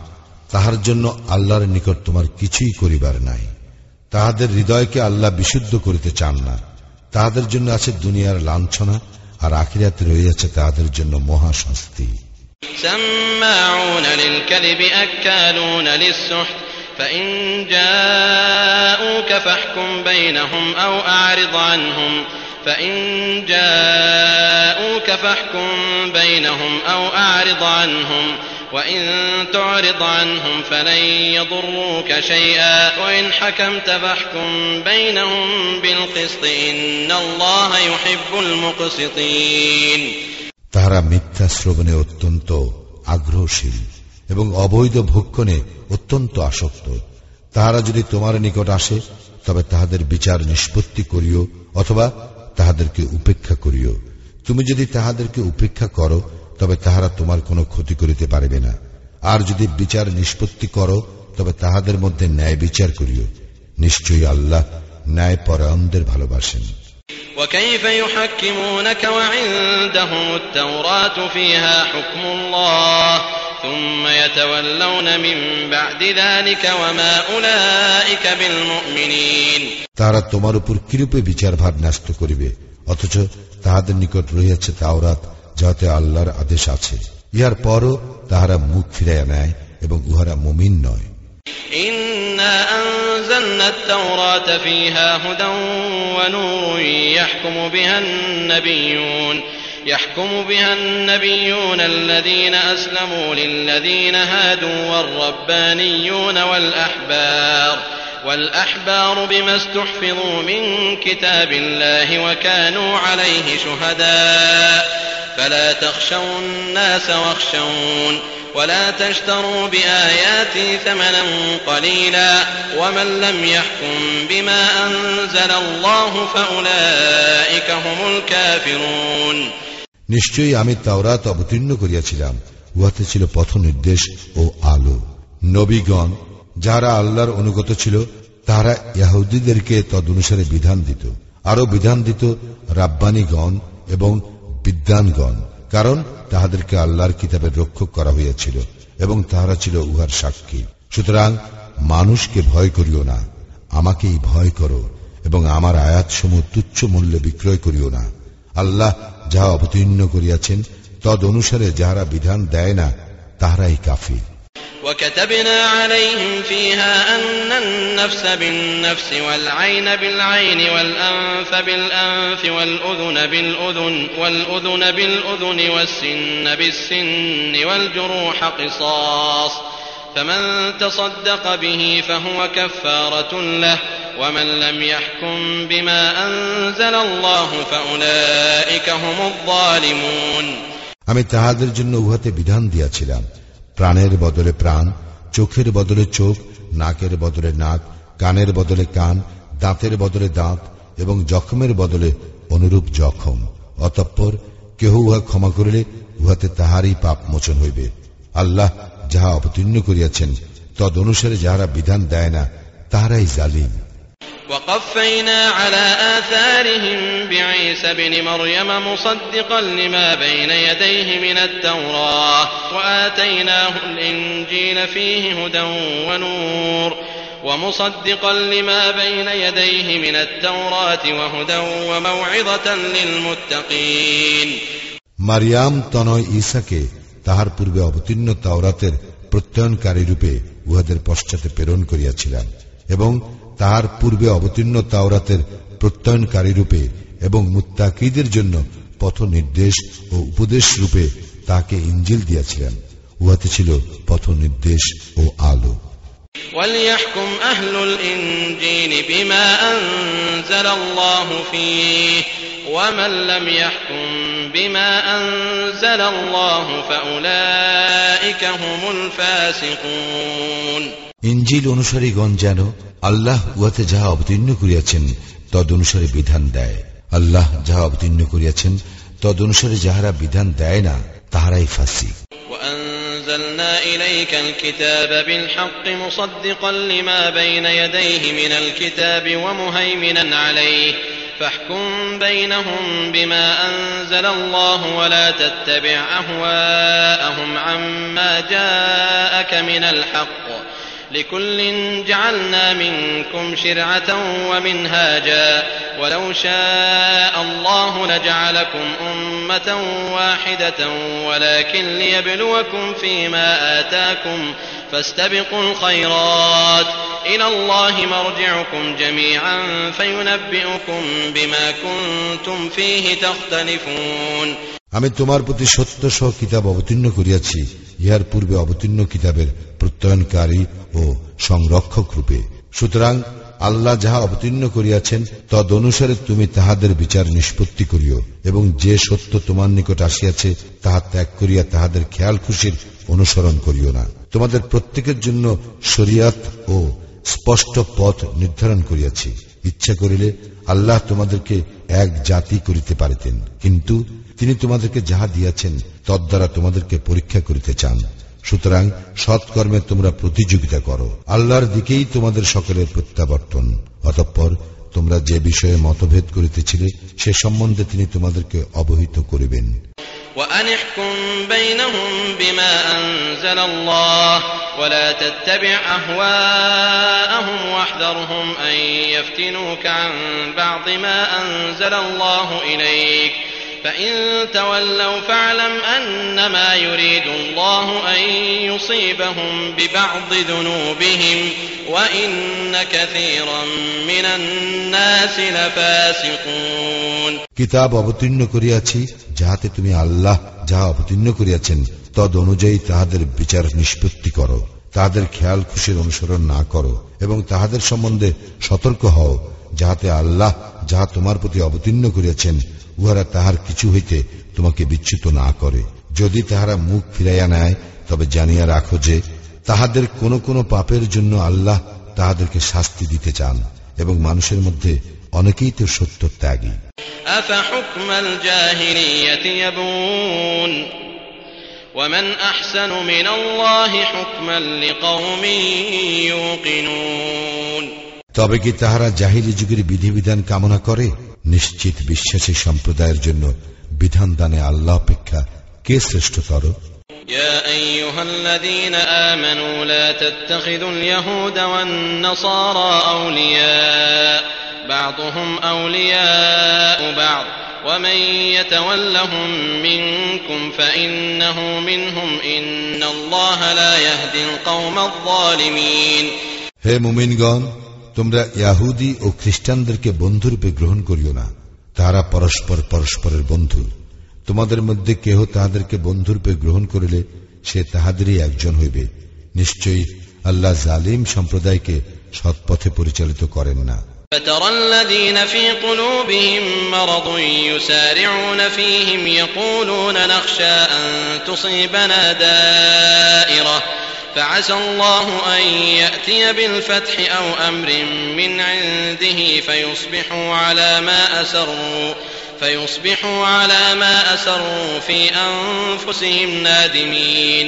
তাহার জন্য আল্লাহর নিকট তোমার কিছুই করিবার নাই তাহাদের হৃদয়কে আল্লাহ বিশুদ্ধ করিতে চান না তাহাদের জন্য আছে দুনিয়ার লাঞ্ছনা আর আখিরাতে রইয়াছে তাহাদের জন্য মহাশাস্তি سماعون للكذب أكالون للسحت فإن جاءوك فاحكم بينهم أو أعرض عنهم فإن جاءوك فاحكم بينهم أو أعرض عنهم وإن تعرض عنهم فلن يضروك شيئا وإن حكمت فاحكم بينهم بالقسط إن الله يحب المقسطين তাহারা মিথ্যা শ্রবণে অত্যন্ত আগ্রহশীল এবং অবৈধ ভক্ষণে অত্যন্ত আসক্ত তাহারা যদি তোমার নিকট আসে তবে তাহাদের বিচার নিষ্পত্তি করিও অথবা তাহাদেরকে উপেক্ষা করিও তুমি যদি তাহাদেরকে উপেক্ষা করো তবে তাহারা তোমার কোনো ক্ষতি করিতে পারিবে না আর যদি বিচার নিষ্পত্তি করো তবে তাহাদের মধ্যে ন্যায় বিচার করিও নিশ্চয়ই আল্লাহ ন্যায় পরায়ণদের ভালোবাসেন وكيف يحكمونك وعندهم التوراة فيها حكم الله ثم يتولون من بعد ذلك وما أولئك بالمؤمنين তাহারা তোমার উপর কিরূপে বিচার ভার ন্যস্ত করিবে অথচ তাহাদের নিকট রহিয়াছে তাওরাত যাহাতে আল্লাহর আদেশ আছে ইহার পরও তাহারা মুখ ফিরাইয়া নেয় এবং উহারা মুমিন নয় إنا أنزلنا التوراة فيها هدى ونور يحكم بها النبيون يحكم بها النبيون الذين أسلموا للذين هادوا والربانيون والأحبار والأحبار بما استحفظوا من كتاب الله وكانوا عليه شهداء. فلا تخشوا الناس واخشون ولا تشتروا بآياتي ثمنا قليلا ومن لم يحكم بما أنزل الله فأولئك هم الكافرون. নিশ্চয়ই আমি তাওরাত অবতীর্ণ করিয়াছিলাম। উহাতে ছিল পথ নির্দেশ ও আলো। নবীগণ যারা আল্লাহর অনুগত ছিল তারা ইয়াহুদীদেরকে তদনুসারে বিধান দিত। আরও বিধান দিত রাব্বানীগণ এবং বিদ্যানগণ কারণ তাহাদেরকে আল্লাহর কিতাবের রক্ষক করা হইয়াছিল এবং তাহারা ছিল উহার সাক্ষী। সুতরাং মানুষকে ভয় করিও না, আমাকেই ভয় করো এবং আমার আয়াতসমূহ তুচ্ছ মূল্যে বিক্রয় করিও না। আল্লাহ যাহা অবতীর্ণ করিয়াছেন তদ অনুসারে যাহারা বিধান দেয় না তাহারাই কাফি وكتبنا عليهم فيها أن النفس بالنفس والعين بالعين والأنف بالأنف والأذن بالأذن والأذن بالأذن والسن بالسن والجروح قصاص فمن تصدق به فهو كفارة له ومن لم يحكم بما أنزل الله فأولئك هم الظالمون আমি তাহাদের জন্য উহাতে বিধান দিয়াছিলাম প্রাণের বদলে প্রাণ চোখের বদলে চোখ নাকের বদলে নাক কানের বদলে কান দাঁতের বদলে দাঁত এবং জখমের বদলে অনুরূপ জখম অতঃপর কেহ উহা ক্ষমা করিলে উহাতে তাহারই পাপ মোচন হইবে আল্লাহ যাহা অবতীর্ণ করিয়াছেন তদ অনুসারে যাহারা বিধান দেয় না তাহারাই জালিম وقفينا على آثارهم بعيسى بن مريم مصدقا لما بين يديه من التوراة وآتيناه الإنجيل فيه هدى ونور ومصدقا لما بين يديه من التوراة وهدى وموعظة للمتقين মারিয়াম তনয় ঈসাকে তাহার পূর্বে অবতীর্ণ তাওরাতের প্রত্যয়নকারী রূপে উহাদের পশ্চাতে প্রেরণ করিয়াছিলাম এবং তাহার পূর্বে অবতীর্ণ তাওরাতের প্রত্যয়নকারী রূপে এবং মুত্তাকিদের জন্য পথ নির্দেশ ও উপদেশ রূপে তাকে ইঞ্জিল দিয়াছিলেন উহাতে ছিল পথ নির্দেশ ও আলো وليحكم أهل الإنجيل بما أنزل الله فيه ومن لم يحكم بما أنزل الله فأولئك هم الفاسقون ইঞ্জিল অনুসারীগণ যেন আল্লাহ উহাতে যাহা অবতীর্ণ করিয়াছেন তদ অনুসারে বিধান দেয় আল্লাহ যাহা অবতীর্ণ করিয়াছেন তদ অনুসারে যাহারা বিধান দেয় না তাহারাই ফাঁসি وأنزلنا إليك الكتاب بالحق مصدقا لما بين يديه من الكتاب ومهيمنا عليه فاحكم بينهم بما أنزل الله ولا تتبع أهواءهم عما جاءك من الحق لكل جعلنا منكم شرعة ومنهاجا ولو شاء الله لجعلكم أمة واحدة ولكن ليبلوكم فيما آتاكم فاستبقوا الخيرات إلى الله مرجعكم جميعا فينبئكم بما كنتم فيه تختلفون আমি তোমার প্রতি সত্য সহ কিতাব অবতীর্ণ করিয়াছি ইহার পূর্বে অবতীর্ণ কিতাবের প্রত্যয়নকারী ও সংরক্ষক রূপে। সুতরাং আল্লাহ যাহা অবতীর্ণ করিয়াছেন তদ অনুসারে তুমি তাহাদের বিচার নিষ্পত্তি করিও এবং যে সত্য তোমার নিকট আসিয়াছে, তাহা ত্যাগ করিয়া তাহাদের খেয়াল খুশির অনুসরণ করিও না। তোমাদের প্রত্যেকের জন্য শরিয়াত ও স্পষ্ট পথ নির্ধারণ করিয়াছি। ইচ্ছা করিলে আল্লাহ তোমাদেরকে এক জাতি করিতে পারিতেন। কিন্তু তিনি তোমাদেরকে যাহা দিয়াছেন, তদ্বারা তোমাদেরকে পরীক্ষা করিতে চান। সুতরাং সৎকর্মে তোমরা প্রতিযোগিতা করো আল্লাহর দিকেই তোমাদের সকলের প্রত্যাবর্তন অতঃপর তোমরা যে বিষয়ে মতভেদ করিতেছিলে সে সম্বন্ধে তিনি তোমাদেরকে অবহিত করিবেন وأن احكم بينهم بما أنزل الله ولا تتبع أهواءهم واحذرهم أن يفتنوك عن بعض ما أنزل الله إليك فإن تولوا فاعلم أنما يريد الله أن يصيبهم ببعض ذنوبهم وإن كثيرا من الناس لفاسقون কিতাব অবতীর্ণ করিয়াছি যাহাতে তুমি আল্লাহ যাহা অবতীর্ণ করিয়াছেন তদ অনুযায়ী তাহাদের বিচার নিষ্পত্তি করো তাহাদের খেয়াল খুশির অনুসরণ না করো এবং তাহাদের সম্বন্ধে সতর্ক হও যাহাতে আল্লাহ যাহা তোমার প্রতি অবতীর্ণ করিয়াছেন উহারা তাহার কিছু হইতে তোমাকে বিচ্যুত না করে যদি তাহারা মুখ ফিরাইয়া নেয় তবে জানিয়া রাখো যে তাহাদের কোন কোন পাপের জন্য আল্লাহ তাহাদেরকে শাস্তি দিতে চান এবং মানুষের মধ্যে অনেকেই তো সত্য ত্যাগী أفحكم الجاهلية يبغون ومن أحسن من الله حكما لقوم يوقنون তবে কি তাহারা জাহিলি যুগের বিধিবিধান কামনা করে নিশ্চিত বিশ্বাসী সম্প্রদায়ের জন্য বিধান দানে আল্লাহ অপেক্ষা কে শ্রেষ্ঠতর يا أيها الذين آمنوا لا تتخذوا اليهود والنصارى أولياء بعضهم أولياء بعض ومن يتولهم منكم فإنه منهم إن الله لا يهدي القوم الظالمين হে মুমিনগণ তোমরা ইয়াহুদি ও খ্রিস্টানদেরকে বন্ধুরূপে গ্রহণ করিও না তারা পরস্পর পরস্পরের বন্ধু তোমাদের মধ্যে কেহ তাহাদেরকে বন্ধুরূপে গ্রহণ করিলে সে তাহাদেরই একজন হইবে নিশ্চয়ই আল্লাহ জালিম সম্প্রদায়কে সৎপথে পরিচালিত করেন না فترى الذين في قلوبهم مرض يسارعون فيهم يقولون نخشى أن تصيبنا دائرة فعسى الله أن يأتي بالفتح أو أمر من عنده فيصبحوا على ما أسروا فيصبحوا على ما أسروا في أنفسهم نادمين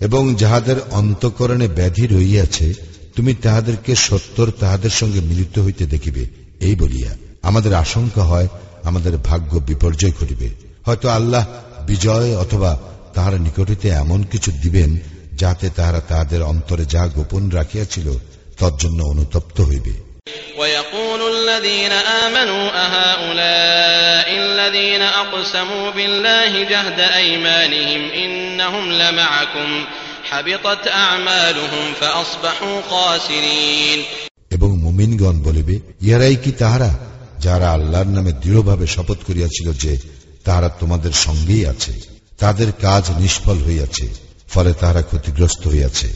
এবং যাহাদের অন্তকরণে ব্যাধি রইয়াছে তুমি তাহাদেরকে সত্তর তাহাদের সঙ্গে মিলিত হইতে দেখিবে এই বলিয়া আমাদের আশঙ্কা হয় আমাদের ভাগ্য বিপর্যয় ঘটিবে হয়তো আল্লাহ বিজয় অথবা তাহার নিকটিতে এমন কিছু দিবেন যাতে তাহারা তাহাদের অন্তরে যা গোপন রাখিয়াছিল তজ্জন্য অনুতপ্ত হইবে ويقول الذين آمنوا أهؤلاء الذين أقسموا بالله جهد أيمانهم إنهم لمعكم حبطت أعمالهم فأصبحوا خاسرين এবং মুমিনগণ বলিবে ইহারাই কি তাহারা যারা আল্লাহর নামে দৃঢ়ভাবে শপথ করিয়াছিল যে তাহারা তোমাদের সঙ্গেই আছে তাদের কাজ নিষ্ফল হইয়াছে ফলে তাহারা ক্ষতিগ্রস্ত হইয়াছে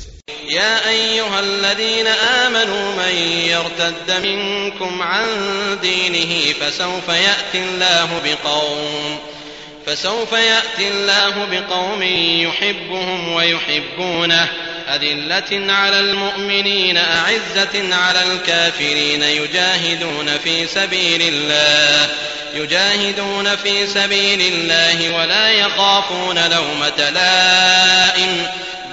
يا أيها الذين آمنوا من يرتد منكم عن دينه فسوف يأتي الله بقوم فسوف يأتي الله بقوم يحبهم ويحبونه أذلة على المؤمنين أعزة على الكافرين يجاهدون في سبيل الله يجاهدون في سبيل الله ولا يخافون لومة لائم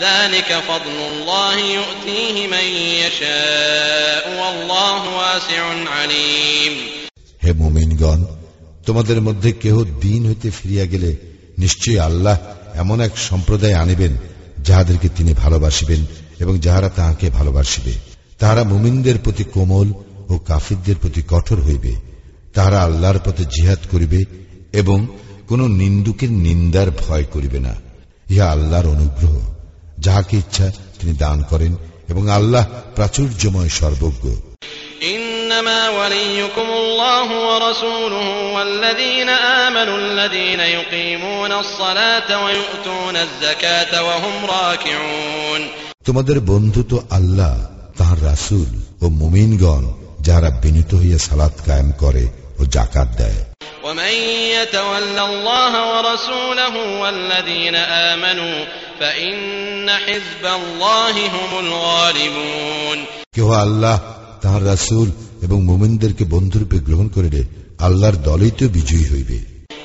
ذلك فضل الله يؤتيه من يشاء والله واسع عليم হে মুমিনগণ তোমাদের মধ্যে কেহ দিন হইতে ফিরিয়া গেলে নিশ্চয়ই আল্লাহ এমন এক সম্প্রদায় আনিবেন যাহাদেরকে তিনি ভালোবাসিবেন এবং যাহারা তাহাকে ভালোবাসিবে তাহারা মুমিনদের প্রতি কোমল ও কাফিরদের প্রতি কঠোর হইবে তাহারা আল্লাহর পথে জিহাদ করিবে এবং কোন নিন্দুকের নিন্দার ভয় করিবে না ইহা আল্লাহর অনুগ্রহ যাহাকে ইচ্ছা তিনি দান করেন এবং আল্লাহ প্রাচুর্যময় সর্বজ্ঞ إن إنما وليكم الله ورسوله والذين آمنوا الذين يقيمون الصلاة ويؤتون الزكاة وهم راكعون তোমাদের বন্ধু তো আল্লাহ তাহার রাসূল ও মুমিনগণ যারা বিনীত হইয়া সালাত কায়েম করে ও জাকাত দেয় ومن يتول الله ورسوله والذين آمنوا فإن حزب الله هم الغالبون কেহ আল্লাহ তাহার রাসূল এবং মুমিনদেরকে বন্ধুরূপে গ্রহণ করিলে আল্লাহর দলই তো বিজয়ী হইবে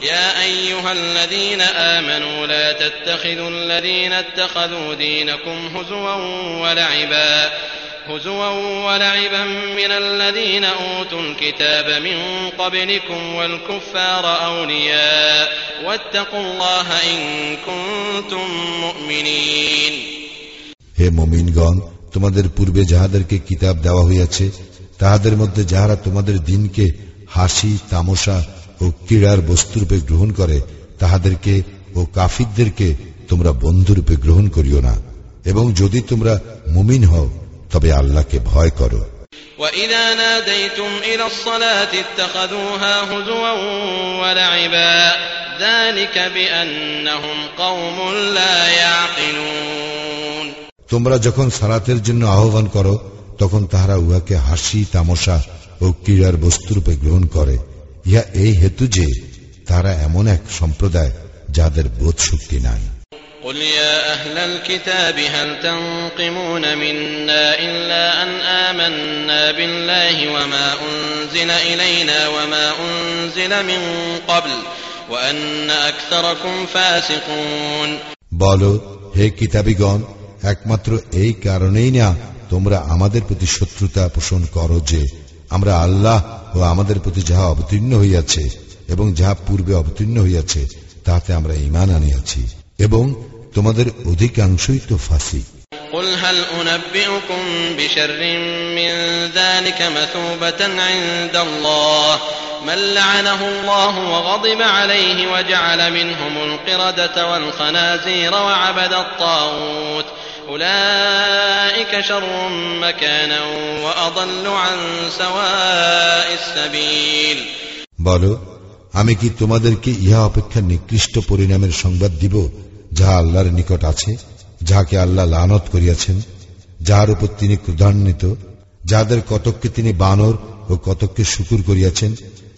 يا أيها الذين آمنوا لا تتخذوا الذين اتخذوا دينكم هزوا ولعبا هزوا ولعبا من الذين أوتوا الكتاب من قبلكم والكفار أولياء واتقوا الله إن كنتم مؤمنين হে মুমিনগণ তোমাদের পূর্বে যাহাদেরকে কিতাব দেওয়া হইয়াছে তাহাদের মধ্যে যাহারা তোমাদের দিনকে হাসি তামসা ও ক্রীড়ার বস্তুরূপে গ্রহণ করে তাহাদেরকে ও কাফিরদেরকে তোমরা বন্ধুরূপে গ্রহণ করিও না এবং যদি তোমরা মুমিন হও তবে আল্লাহকে ভয় করো। তোমরা যখন সালাতের জন্য আহ্বান করো তখন তাহারা উহাকে হাসি তামসা ও ক্রীড়ার বস্তুরূপে গ্রহণ করে। ইহা এই হেতু যে তারা এমন এক সম্প্রদায় যাদের বোধ শক্তি নাই। قل يا أهل الكتاب هل تنقمون منا إلا أن آمنا بالله وما أنزل إلينا وما أنزل من قبل وأن أكثركم فاسقون বল হে কিতাবিগণ একমাত্র এই কারণেই না তোমরা আমাদের প্রতি শত্রুতা পোষণ করো যে আমরা আল্লাহ ও আমাদের প্রতি যাহা অবতীর্ণ হইয়াছে এবং যাহা পূর্বে অবতীর্ণ হইয়াছে তাহাতে আমরা ইমান আনিয়াছি এবং তোমাদের অধিকাংশই তো ফাঁসি قل هل أنبئكم بشر من ذلك مثوبة عند الله من لعنه الله وغضب عليه وجعل منهم القردة والخنازير وعبد الطاغوت أولئك شر مكانا وأضل عن سواء السبيل বলো আমি কি তোমাদেরকে ইহা অপেক্ষা নিকৃষ্ট পরিণামের সংবাদ দিব যাহা আল্লাহর নিকট আছে যাহাকে আল্লাহ লানত করিয়াছেন যাহার উপর তিনি ক্রোধান্বিত যাহাদের কতককে তিনি বানর ও কতককে শুকুর করিয়াছেন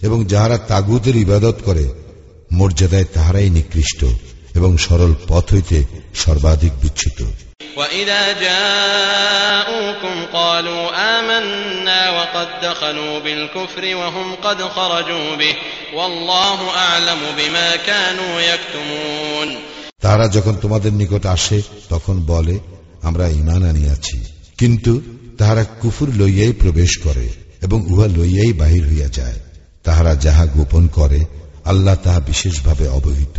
এবং যাহারা তাগুদের ইবাদত করে মর্যাদায় তাহারাই নিকৃষ্ট এবং সরল পথ হইতে সর্বাধিক বিচ্ছুত وإذا جاءوكم قالوا آمنا وقد دخلوا بالكفر وهم قد خرجوا به والله أعلم بما كانوا يكتمون তারা যখন তোমাদের নিকট আসে তখন বলে আমরা ইমান আনিয়াছি কিন্তু তাহারা কুফুর লইয়াই প্রবেশ করে এবং উহা লইয়াই বাহির হইয়া যায় তাহারা যাহা গোপন করে আল্লাহ তাহা বিশেষভাবে অবহিত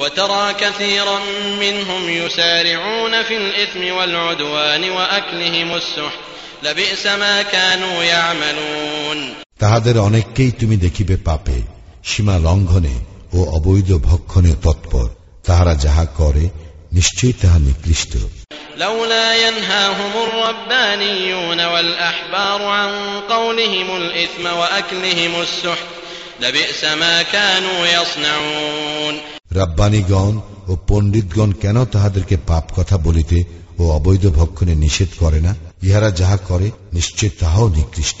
وترى كثيرا منهم يسارعون في الإثم والعدوان وأكلهم السحت لبئس ما كانوا يعملون তাহাদের অনেককেই তুমি দেখিবে পাপে সীমা লঙ্ঘনে ও অবৈধ ভক্ষণে তৎপর তাহারা যাহা করে নিশ্চয়ই তাহা নিকৃষ্ট لولا ينهاهم الربانيون والأحبار عن قولهم الإثم وأكلهم السحت لبئس ما كانوا يصنعون রাব্বানীগণ ও পণ্ডিতগণ কেন তাহাদেরকে পাপ কথা বলিতে ও অবৈধ ভক্ষণে নিষেধ করে না ইহারা যাহা করে নিশ্চয় তাহাও নিকৃষ্ট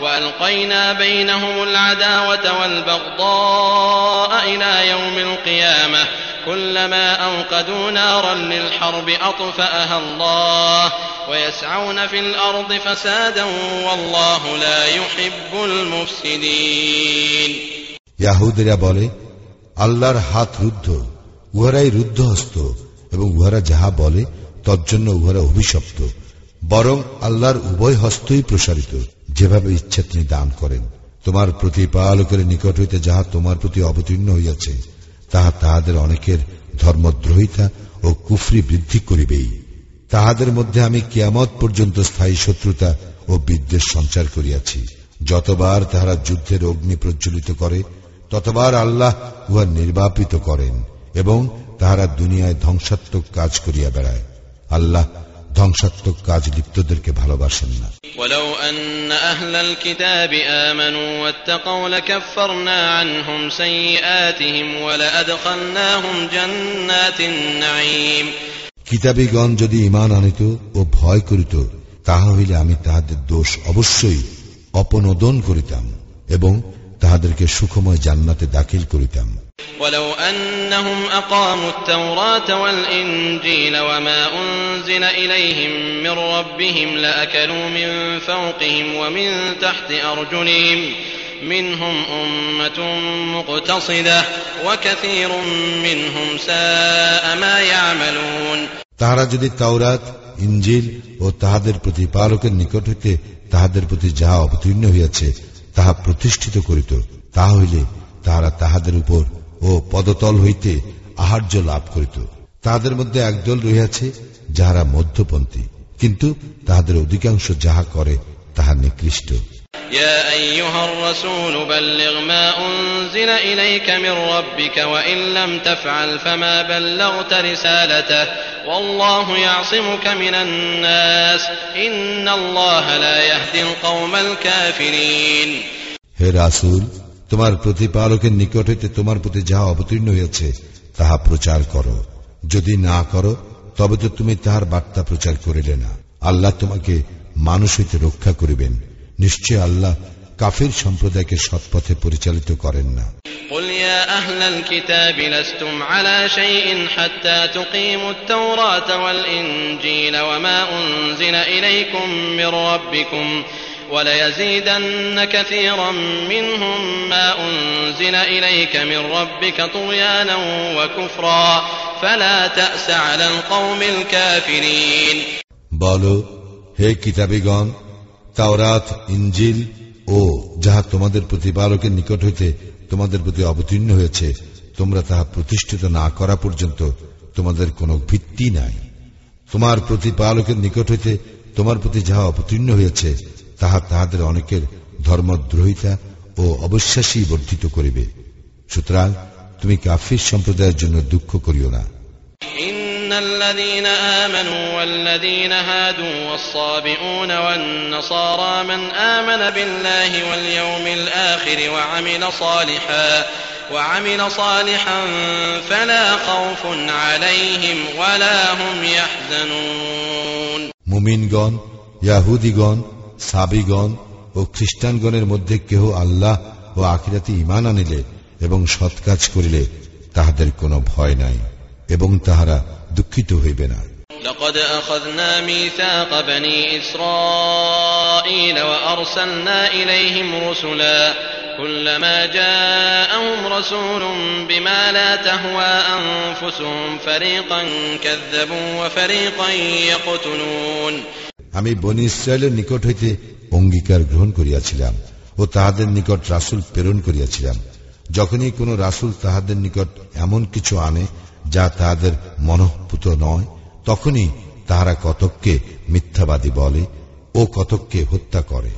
وألقينا بينهم العداوة والبغضاء إلى يوم القيامة كلما أوقدوا نارا للحرب أطفأها الله ويسعون في الأرض فسادا والله لا يحب المفسدين ইয়াহুদেরা বলে আল্লাহর হাত রুদ্ধ উহারাই রুদ্ধ হস্ত এবং উহারা যাহা বলে তজ্জন্য উহারা অভিশপ্ত বরং আল্লাহর উভয় হস্তই প্রসারিত যেভাবে ইচ্ছা তিনি দান করেন, তোমার প্রতিপালকের নিকট হইতে যাহা তোমার প্রতি অবতীর্ণ হইয়াছে, তাহা তাহাদের অনেকের ধর্মদ্রোহিতা ও কুফরি বৃদ্ধি করিবেই। তাহাদের মধ্যে আমি কিয়ামত পর্যন্ত স্থায়ী শত্রুতা ও বিদ্বেষ সঞ্চার করিয়াছি। যতবার তাহারা যুদ্ধের অগ্নি প্রজ্বলিত করে, ততবার আল্লাহ উহা নির্বাপিত করেন এবং তাহারা দুনিয়ায় ধ্বংসাত্মক কাজ করিয়া বেড়ায়। আল্লাহ ধ্বংসাত্মক কাজ লিপ্তদেরকে ভালোবাসেন না ولو أن أهل الكتاب آمنوا واتقوا لكفرنا عنهم سيئاتهم ولأدخلناهم جنات النعيم কিতাবীগণ যদি ইমান আনিত ও ভয় করিত তাহা হইলে আমি তাহাদের দোষ অবশ্যই অপনোদন করিতাম এবং তাহাদেরকে সুখময় জান্নাতে দাখিল করিতাম ولو أنهم أقاموا التوراة والإنجيل وما أنزل إليهم من ربهم لأكلوا من فوقهم ومن تحت أرجلهم منهم أمة مقتصدة وكثير منهم ساء ما يعملون তাহারা যদি তাওরাত ইঞ্জিল ও তাহাদের প্রতিপালকের নিকট হইতে তাহাদের প্রতি যাহা অবতীর্ণ হইয়াছে তাহা প্রতিষ্ঠিত করিত তাহা হইলে তাহারা তাহাদের উপর ও পদতল হইতে আহার্য লাভ করিত তাহাদের মধ্যে একদল রহিয়াছে যাহারা মধ্যপন্থী কিন্তু তাহাদের অধিকাংশ যাহা করে তাহা নিকৃষ্ট يا أيها الرسول بلغ ما أنزل إليك من ربك وإن لم تفعل فما بلغت رسالته والله يعصمك من الناس إن الله لا يهدي القوم الكافرين হে রাসুল তোমার প্রতিপালকের নিকট হইতে তোমার প্রতি যাহা অবতীর্ণ হইয়াছে তাহা প্রচার করো যদি না করো তবে তো তুমি তাহার বার্তা প্রচার করিলে না আল্লাহ তোমাকে মানুষ হইতে রক্ষা করিবেন নিশ্চয় আল্লাহ কাফির সম্প্রদায়কে সৎপথে পরিচালিত করেন না قل يا أهل الكتاب لستم على شيء حتى تقيموا التوراة والإنجيل وما أنزل إليكم من ربكم وليزيدن كثيرا منهم ما أنزل إليك من ربك طغيانا وكفرا فلا تأس على القوم الكافرين বল হে কিতাবিগণ তাওরাত ইঞ্জিল ও যাহা তোমাদের প্রতিপালকের নিকট হইতে তোমাদের প্রতি অবতীর্ণ হয়েছে তোমরা তাহা প্রতিষ্ঠিত না করা পর্যন্ত তোমাদের কোনো ভিত্তি নাই তোমার প্রতিপালকের নিকট হইতে তোমার প্রতি যাহা অবতীর্ণ হয়েছে তাহা তাহাদের অনেকের ধর্মদ্রোহিতা ও অবিশ্বাসী বর্ধিত করিবে সুতরাং তুমি কাফির সম্প্রদায়ের জন্য দুঃখ করিও না إن الذين آمنوا والذين هادوا والصابئون والنصارى من آمن بالله واليوم الآخر وعمل صالحا وعمل صالحا فلا خوف عليهم ولا هم يحزنون মুমিনগণ ইয়াহুদিগণ সাবিগণ ও খ্রিস্টানগণের মধ্যে কেহ আল্লাহ ও আখিরাতে ইমান আনিলে এবং সৎ কাজ করিলে তাহাদের কোনো ভয় নাই এবং তাহারা দুঃখিত হইবে না لقد أخذنا ميثاق بني إسرائيل وأرسلنا إليهم رسلا كلما جاءهم رسول بما لا تهوى أنفسهم فريقا كذبوا وفريقا يقتلون আমি বনি ইসরায়েলের নিকট হইতে অঙ্গীকার গ্রহণ করিয়াছিলাম ও তাহাদের নিকট রাসুল প্রেরণ করিয়াছিলাম যখনই কোন রাসুল তাহাদের নিকট এমন কিছু আনে যা তাহাদের মনঃপুত নয় তখনই তাহারা কতককে মিথ্যাবাদী বলে ও কতককে হত্যা করে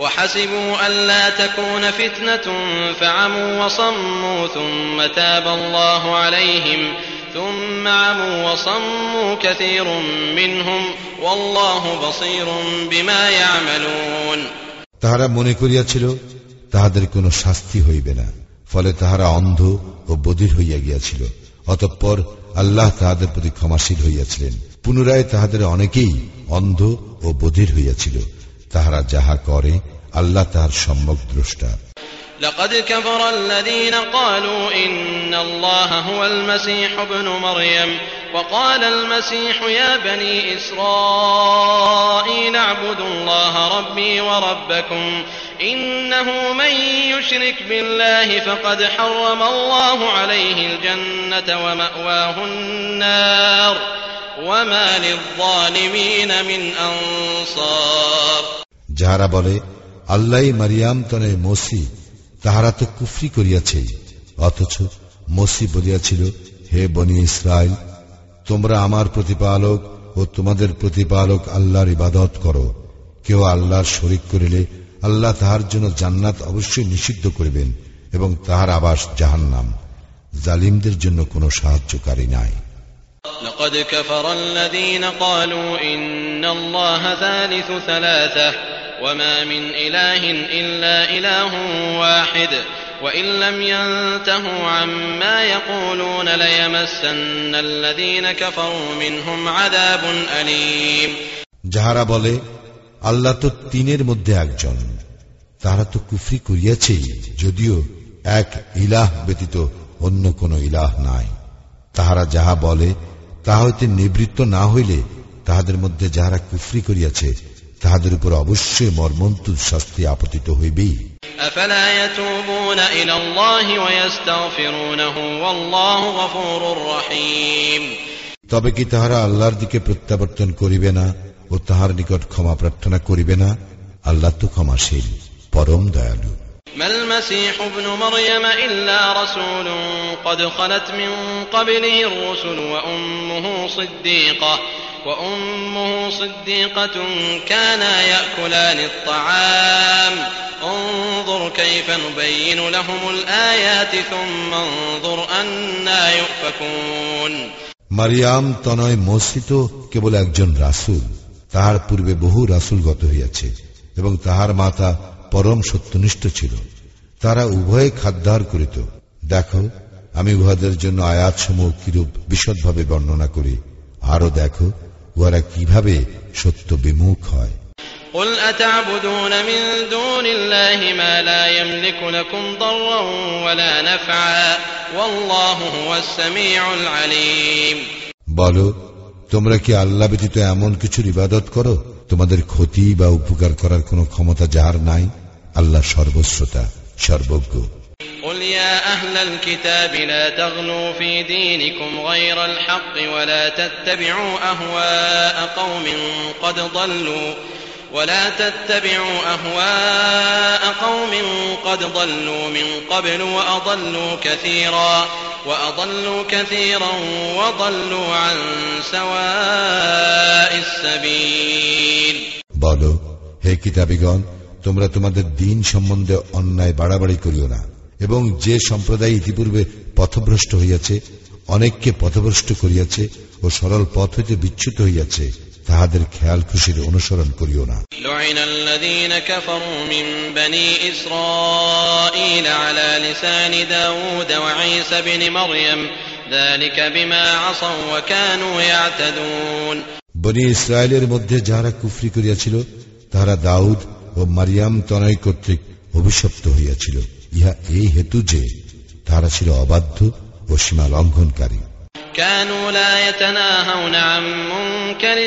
وحسبوا ألا تكون فتنة فعموا وصموا ثم تاب الله عليهم ثم عموا وصموا كثير منهم والله بصير بما يعملون তাহারা মনে করিয়াছিল তাহাদের কোনো শাস্তি হইবে না ফলে তাহারা অন্ধ ও বধির হইয়া গিয়াছিল অতঃপর আল্লাহ তাহাদের প্রতি ক্ষমাশীল হইয়াছিলেন পুনরায় তাহাদের অনেকেই অন্ধ ও বধির হইয়াছিল তাহারা যাহা করে আল্লাহ তাহার সম্যক দ্রষ্টা لقد كفر الذين قالوا إن الله هو المسيح ابن مريم وقال المسيح يا بني إسرائيل اعبدوا الله ربي وربكم إنه من يشرك بالله فقد حرم الله عليه الجنة ومأواه النار وما للظالمين من أنصار جهر بولي الله مريم تنه موسيق তাহারা তো কুফরি করিয়াছে অথচ মসি বলিয়াছিল হে বনি ইসরায়েল তোমরা আমার প্রতিপালক ও তোমাদের প্রতিপালক আল্লাহর ইবাদত করো কেউ আল্লাহর শরিক করিলে আল্লাহ তাহার জন্য জান্নাত অবশ্যই নিষিদ্ধ করিবেন এবং তাহার আবাস জাহান্নাম জালিমদের জন্য কোনো সাহায্যকারী নাই لقد كفر الذين قالوا إن الله ثالث ثلاثة وما من إله إلا إله واحد وإن لم ينتهوا عما يقولون ليمسن الذين كفروا منهم عذاب أليم যাহারা বলে আল্লাহ তো তিনের মধ্যে একজন তাহারা তো কুফরি করিয়াছে যদিও এক ইলাহ ব্যতীত অন্য কোন ইলাহ নাই তাহারা যাহা বলে তাহা হইতে নিবৃত্ত না হইলে তাহাদের মধ্যে যাহারা কুফরি করিয়াছে তাহাদের উপর অবশ্যই মর্মন্তুদ শাস্তি আপতিত হইবেই أفلا يتوبون إلى الله ويستغفرونه والله غفور رحيم তবে কি তাহারা আল্লাহর দিকে প্রত্যাবর্তন করিবে না ও তাহার নিকট ক্ষমা প্রার্থনা করিবে না আল্লাহ তো ক্ষমাশীল পরম দয়ালু ما المسيح ابن مريم إلا رسول قد خلت من قبله الرسل وأمه صديقة وأمه صديقة كانا يأكلان الطعام انظر كيف نبين لهم الآيات ثم انظر أنا يؤفكون মারিয়াম তনয় মসিত কেবল একজন রাসুল তাহার পূর্বে বহু রাসুলগত হইয়াছে এবং তাহার মাতা পরম সত্যনিষ্ঠ ছিল তারা উভয়ে খাদ্যার করিত দেখো আমি উহাদের জন্য আয়াতসমূহ কিরূপ বিশদভাবে বর্ণনা করি আরো দেখো উহারা কিভাবে সত্য বিমুখ হয় قل أتعبدون من دون الله ما لا يملك لكم ضرا ولا نفعا والله هو السميع العليم বলো তোমরা কি আল্লাহ ব্যতীত এমন কিছুর ইবাদত করো তোমাদের ক্ষতি বা উপকার করার কোনো ক্ষমতা যাহার নাই আল্লাহ সর্বশ্রোতা সর্বজ্ঞ قل يا أهل الكتاب لا تغلوا في دينكم غير الحق ولا تتبعوا أهواء قوم قد ضلوا ولا تتبعوا أهواء قوم قد ضلوا من قبل وأضلوا كثيرا وأضلوا كثيرا وضلوا عن سواء السبيل বলো হে কিতাবিগণ তোমরা তোমাদের দিন সম্বন্ধে অন্যায় বাড়াবাড়ি করিও না এবং যে সম্প্রদায় ইতিপূর্বে পথভ্রষ্ট হইয়াছে অনেককে পথভ্রষ্ট করিয়াছে ও সরল পথ হইতে বিচ্যুত হইয়াছে তাহাদের খেয়াল খুশির অনুসরণ করিও না। বনি ইসরায়েলের মধ্যে যাহারা কুফরি করিয়াছিল তাহারা দাউদ ও মারিয়াম তনয় কর্তৃক অভিশপ্ত হইয়াছিল। ইহা এই হেতু যে তাহারা ছিল অবাধ্য ও সীমা লঙ্ঘনকারী كانوا لا يتناهون عن منكر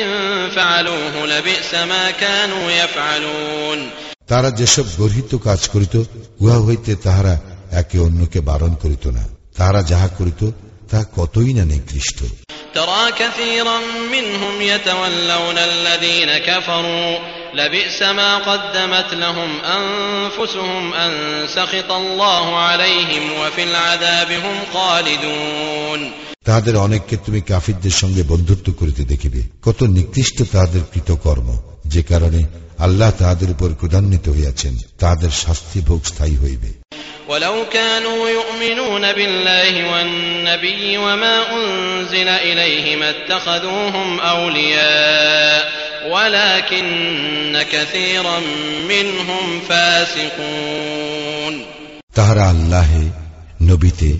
فعلوه لبئس ما كانوا يفعلون তারা যেসব গর্হিত কাজ করিত উহা হইতে তাহারা একে অন্যকে বারণ করিত না তাহারা যাহা করিত তাহা কতই না নিকৃষ্ট ترى كثيرا منهم يتولون الذين كفروا لبئس ما قدمت لهم أنفسهم أن سخط الله عليهم وفي العذاب هم خالدون তাহাদের অনেককে তুমি কাফিরদের সঙ্গে বন্ধুত্ব করিতে দেখিবে কত নিকৃষ্ট তাহাদের কৃতকর্ম যে কারণে আল্লাহ তাহাদের উপর ক্রধান্বিত হইয়াছেন তাহাদের শাস্তি ভোগ স্থায়ী হইবে ولو كانوا يؤمنون بالله والنبي وما أنزل إليه ما اتخذوهم أولياء ولكن كثيرا منهم فاسقون তাহারা আল্লাহে নবীতে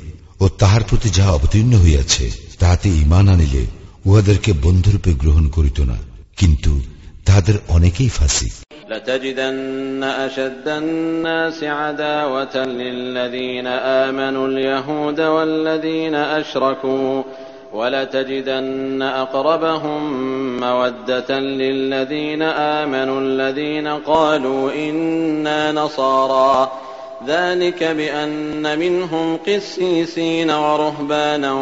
ও তাহার প্রতি যাহা অবতীর্ণ হইয়াছে তাহাতে ইমান আনিলে উহাদেরকে বন্ধুরূপে গ্রহণ করিত না কিন্তু তাহাদের অনেকেই ফাঁসিক لتجدن أشد الناس عداوة للذين آمنوا اليهود والذين أشركوا ولتجدن أقربهم مودة للذين آمنوا الذين قالوا إنا نصارى ذلك بأن منهم قسيسين ورهبانا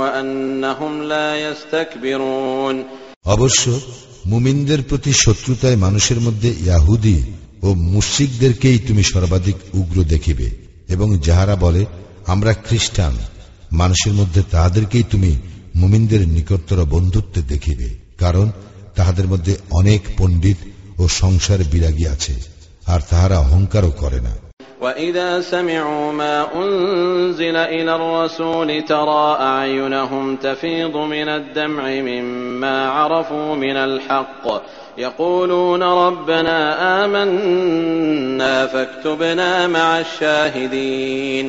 وأنهم لا يستكبرون অবশ্য মুমিনদের প্রতি শত্রুতায় মানুষের মধ্যে ইয়াহুদি ও মুশিকদেরকেই তুমি সর্বাধিক উগ্র দেখিবে। এবং যাহারা বলে, আমরা খ্রিস্টান মানুষের মধ্যে তাহাদেরকেই তুমি মুমিনদের নিকটতর বন্ধুত্বে দেখিবে। কারণ তাহাদের মধ্যে অনেক পণ্ডিত ও সংসার বিরাগী আছে, আর তাহারা অহংকারও করে না। وإذا سمعوا ما أنزل إلى الرسول ترى أعينهم تفيض من الدمع مما عرفوا من الحق يقولون ربنا آمنا فاكتبنا مع الشاهدين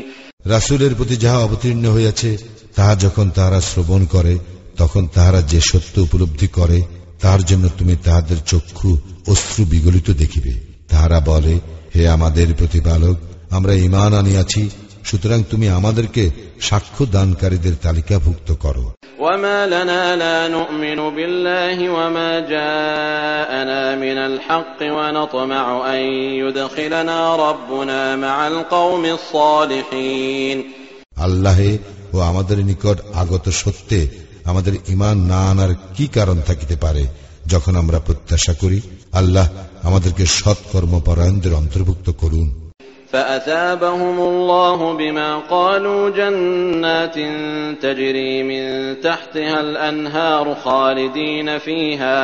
রাসুলের প্রতি যাহা অবতীর্ণ হইয়াছে তাহা যখন তাহারা শ্রবণ করে তখন তাহারা যে সত্য উপলব্ধি করে তার জন্য তুমি তাহাদের চক্ষু অশ্রু বিগলিত দেখিবে তাহারা বলে হে আমাদের প্রতিপালক আমরা ইমান আনিয়াছি সুতরাং তুমি আমাদেরকে সাক্ষ্য দানকারীদের তালিকাভুক্ত করো। আল্লাহে ও আমাদের নিকট আগত সত্যে আমাদের ইমান না আনার কি কারণ থাকিতে পারে যখন আমরা প্রত্যাশা করি আল্লাহ আমাদেরকে সৎকর্মপরায়ণদের অন্তর্ভুক্ত করুন فأثابهم الله بما قالوا جنات تجري من تحتها الأنهار خالدين فيها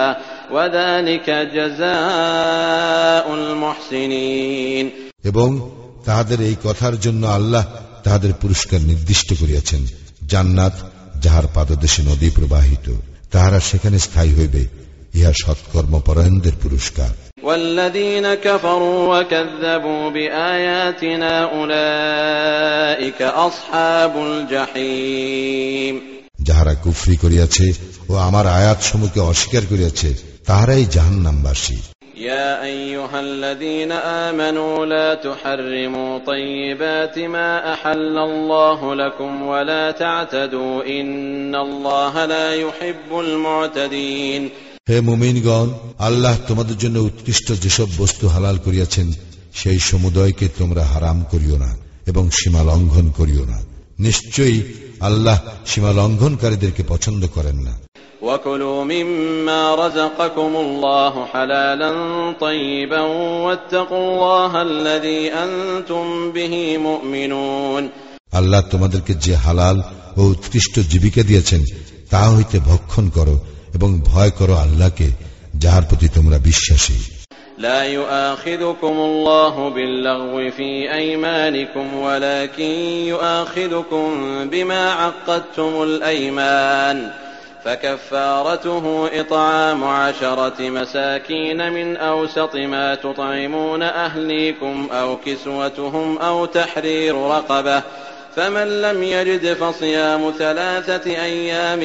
وذلك جزاء المحسنين এবং তাহাদের এই কথার জন্য আল্লাহ তাহাদের পুরস্কার নির্দিষ্ট করিয়াছেন জান্নাত যাহার পাদদেশে নদী প্রবাহিত তাহারা সেখানে স্থায়ী হইবে ইহা সৎকর্মপরায়ণদের পুরস্কার والذين كفروا وكذبوا بآياتنا أولئك أصحاب الجحيم যাহারা কুফরি করিয়াছে ও আমার আয়াত সমূহকে অস্বীকার করিয়াছে তাহারাই জাহান্নামবাসী يا أيها الذين آمنوا لا تحرموا طيبات ما أحل الله لكم ولا تعتدوا إن الله لا يحب المعتدين হে মুমিনগণ আল্লাহ তোমাদের জন্য উৎকৃষ্ট যেসব বস্তু হালাল করিয়াছেন সেই সমুদয়কে তোমরা হারাম করিও না এবং সীমা লঙ্ঘন করিও না নিশ্চয়ই আল্লাহ সীমা লঙ্ঘনকারীদেরকে পছন্দ করেন না وكلوا مما رزقكم الله حلالا طيبا واتقوا الله الذي أنتم به مؤمنون আল্লাহ তোমাদেরকে যে হালাল ও উৎকৃষ্ট জীবিকা দিয়েছেন তা হইতে ভক্ষণ করো এবং ভয় করো আল্লাহকে যাহার প্রতি তোমরা বিশ্বাসী لا يؤاخذكم الله باللغو في أيمانكم ولكن يؤاخذكم بما عقدتم الأيمان فكفارته إطعام عشرة مساكين من أوسط ما تطعمون أهليكم أو كسوتهم أو تحرير رقبة فمن لم يجد فصيام ثلاثة أيام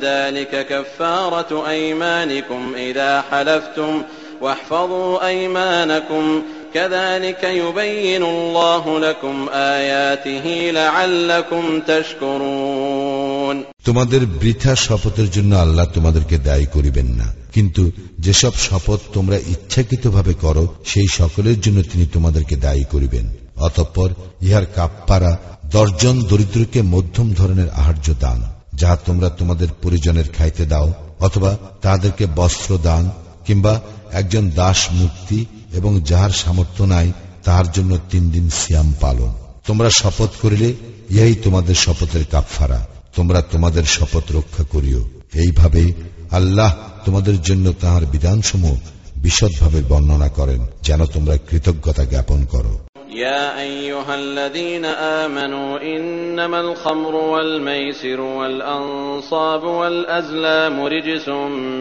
ذلك كفارة أيمانكم إذا حلفتم واحفظوا أيمانكم كذلك يبين الله لكم آياته لعلكم تشكرون তোমাদের বৃথা শপথের জন্য আল্লাহ তোমাদেরকে দায়ী করিবেন না কিন্তু যেসব শপথ তোমরা ইচ্ছাকৃতভাবে করো সেই সকলের জন্য তিনি তোমাদেরকে দায়ী করিবেন অতঃপর ইহার কাপ্পারা দশজন দরিদ্রকে মধ্যম ধরনের আহার্য দান যাহা তোমরা তোমাদের পরিজনের খাইতে দাও, অথবা তাদেরকে বস্ত্র দান, কিংবা একজন দাস মুক্তি এবং যাহার সামর্থ্য নাই, তাহার জন্য তিন দিন সিয়াম পালন। তোমরা শপথ করিলে, ইহাই তোমাদের শপথের কাপফারা। তোমরা তোমাদের শপথ রক্ষা করিও। এইভাবে আল্লাহ তোমাদের জন্য তাহার বিধানসমূহ বিশদভাবে বর্ণনা করেন, যেন তোমরা কৃতজ্ঞতা জ্ঞাপন করো। يا أيها الذين آمنوا إنما الخمر والميسر والأنصاب والأزلام رجس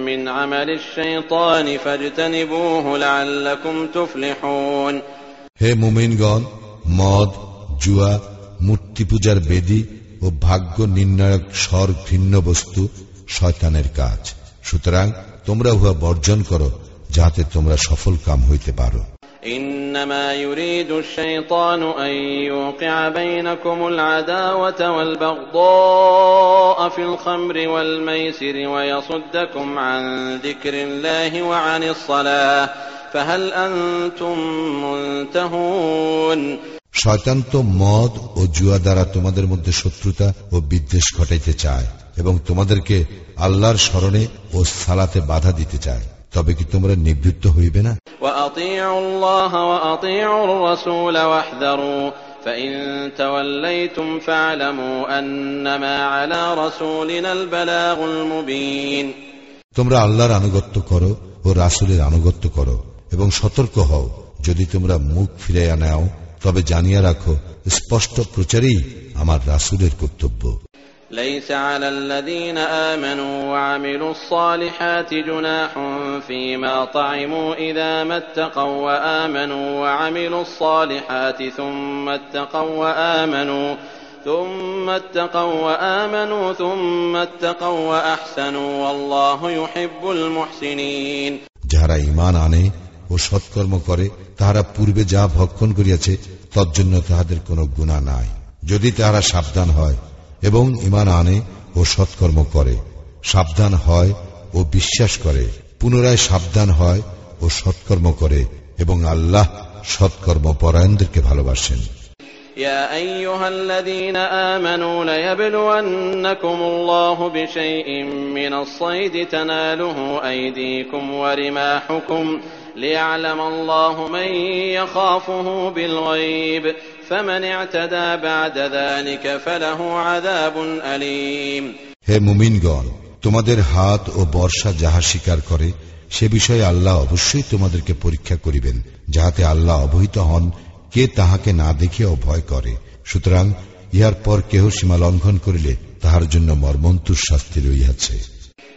من عمل الشيطان فاجتنبوه لعلكم تفلحون হে মুমিনগণ মদ জুয়া মূর্তি পূজার বেদী ও ভাগ্য নির্ণায়ক স্বর ভিন্ন বস্তু শয়তানের কাজ সুতরাং তোমরা উহা বর্জন করো যাতে তোমরা সফল কাম হইতে পারো إنما يريد الشيطان أن يوقع بينكم العداوة والبغضاء في الخمر والميسر ويصدكم عن ذكر الله وعن الصلاة فهل أنتم منتهون শয়তান তো মদ ও জুয়া দ্বারা তোমাদের মধ্যে শত্রুতা ও বিদ্বেষ ঘটাইতে চায় এবং তোমাদেরকে আল্লাহর স্মরণে ও সালাতে বাধা দিতে চায় তবে কি তোমরা নিবৃত্ত হইবে না وأطيعوا الله وأطيعوا الرسول واحذروا فإن توليتم فاعلموا أنما على رسولنا البلاغ المبين তোমরা আল্লাহর আনুগত্য করো ও রাসুলের আনুগত্য করো এবং সতর্ক হও যদি তোমরা মুখ ফিরাইয়া নাও তবে জানিয়া রাখো স্পষ্ট প্রচারেই আমার রাসুলের কর্তব্য ليس على الذين آمنوا وعملوا الصالحات جناح فيما طعموا إذا ما اتقوا وآمنوا وعملوا الصالحات ثم اتقوا وآمنوا ثم اتقوا وآمنوا ثم اتقوا وأحسنوا والله يحب المحسنين যাহারা ইমান আনে ও সৎকর্ম করে তাহারা পূর্বে যা ভক্ষণ করিয়াছে তজ্জন্য তাহাদের কোনো গুণা নাই যদি তাহারা সাবধান হয় এবং ইমান আনে ও সৎকর্ম করে সাবধান হয় ও বিশ্বাস করে পুনরায় সাবধান হয় ও সৎকর্ম করে এবং আল্লাহ সৎকর্ম পরায়ণদেরকে ভালোবাসেন يا أيها الذين آمنوا ليبلونكم الله بشيء من الصيد تناله أيديكم ورماحكم ليعلم الله من يخافه بالغيب হে মুমিনগণ, তোমাদের হাত ও বর্ষা যাহা স্বীকার করে, সে বিষয়ে আল্লাহ অবশ্যই তোমাদেরকে পরীক্ষা করিবেন, যাহাতে আল্লাহ অবহিত হন, কে তাহাকে না দেখিয়া ভয় করে। সুতরাং ইহার পর কেহ সীমা লঙ্ঘন করিলে তাহার জন্য মর্মন্তুর শাস্তি রইয়াছে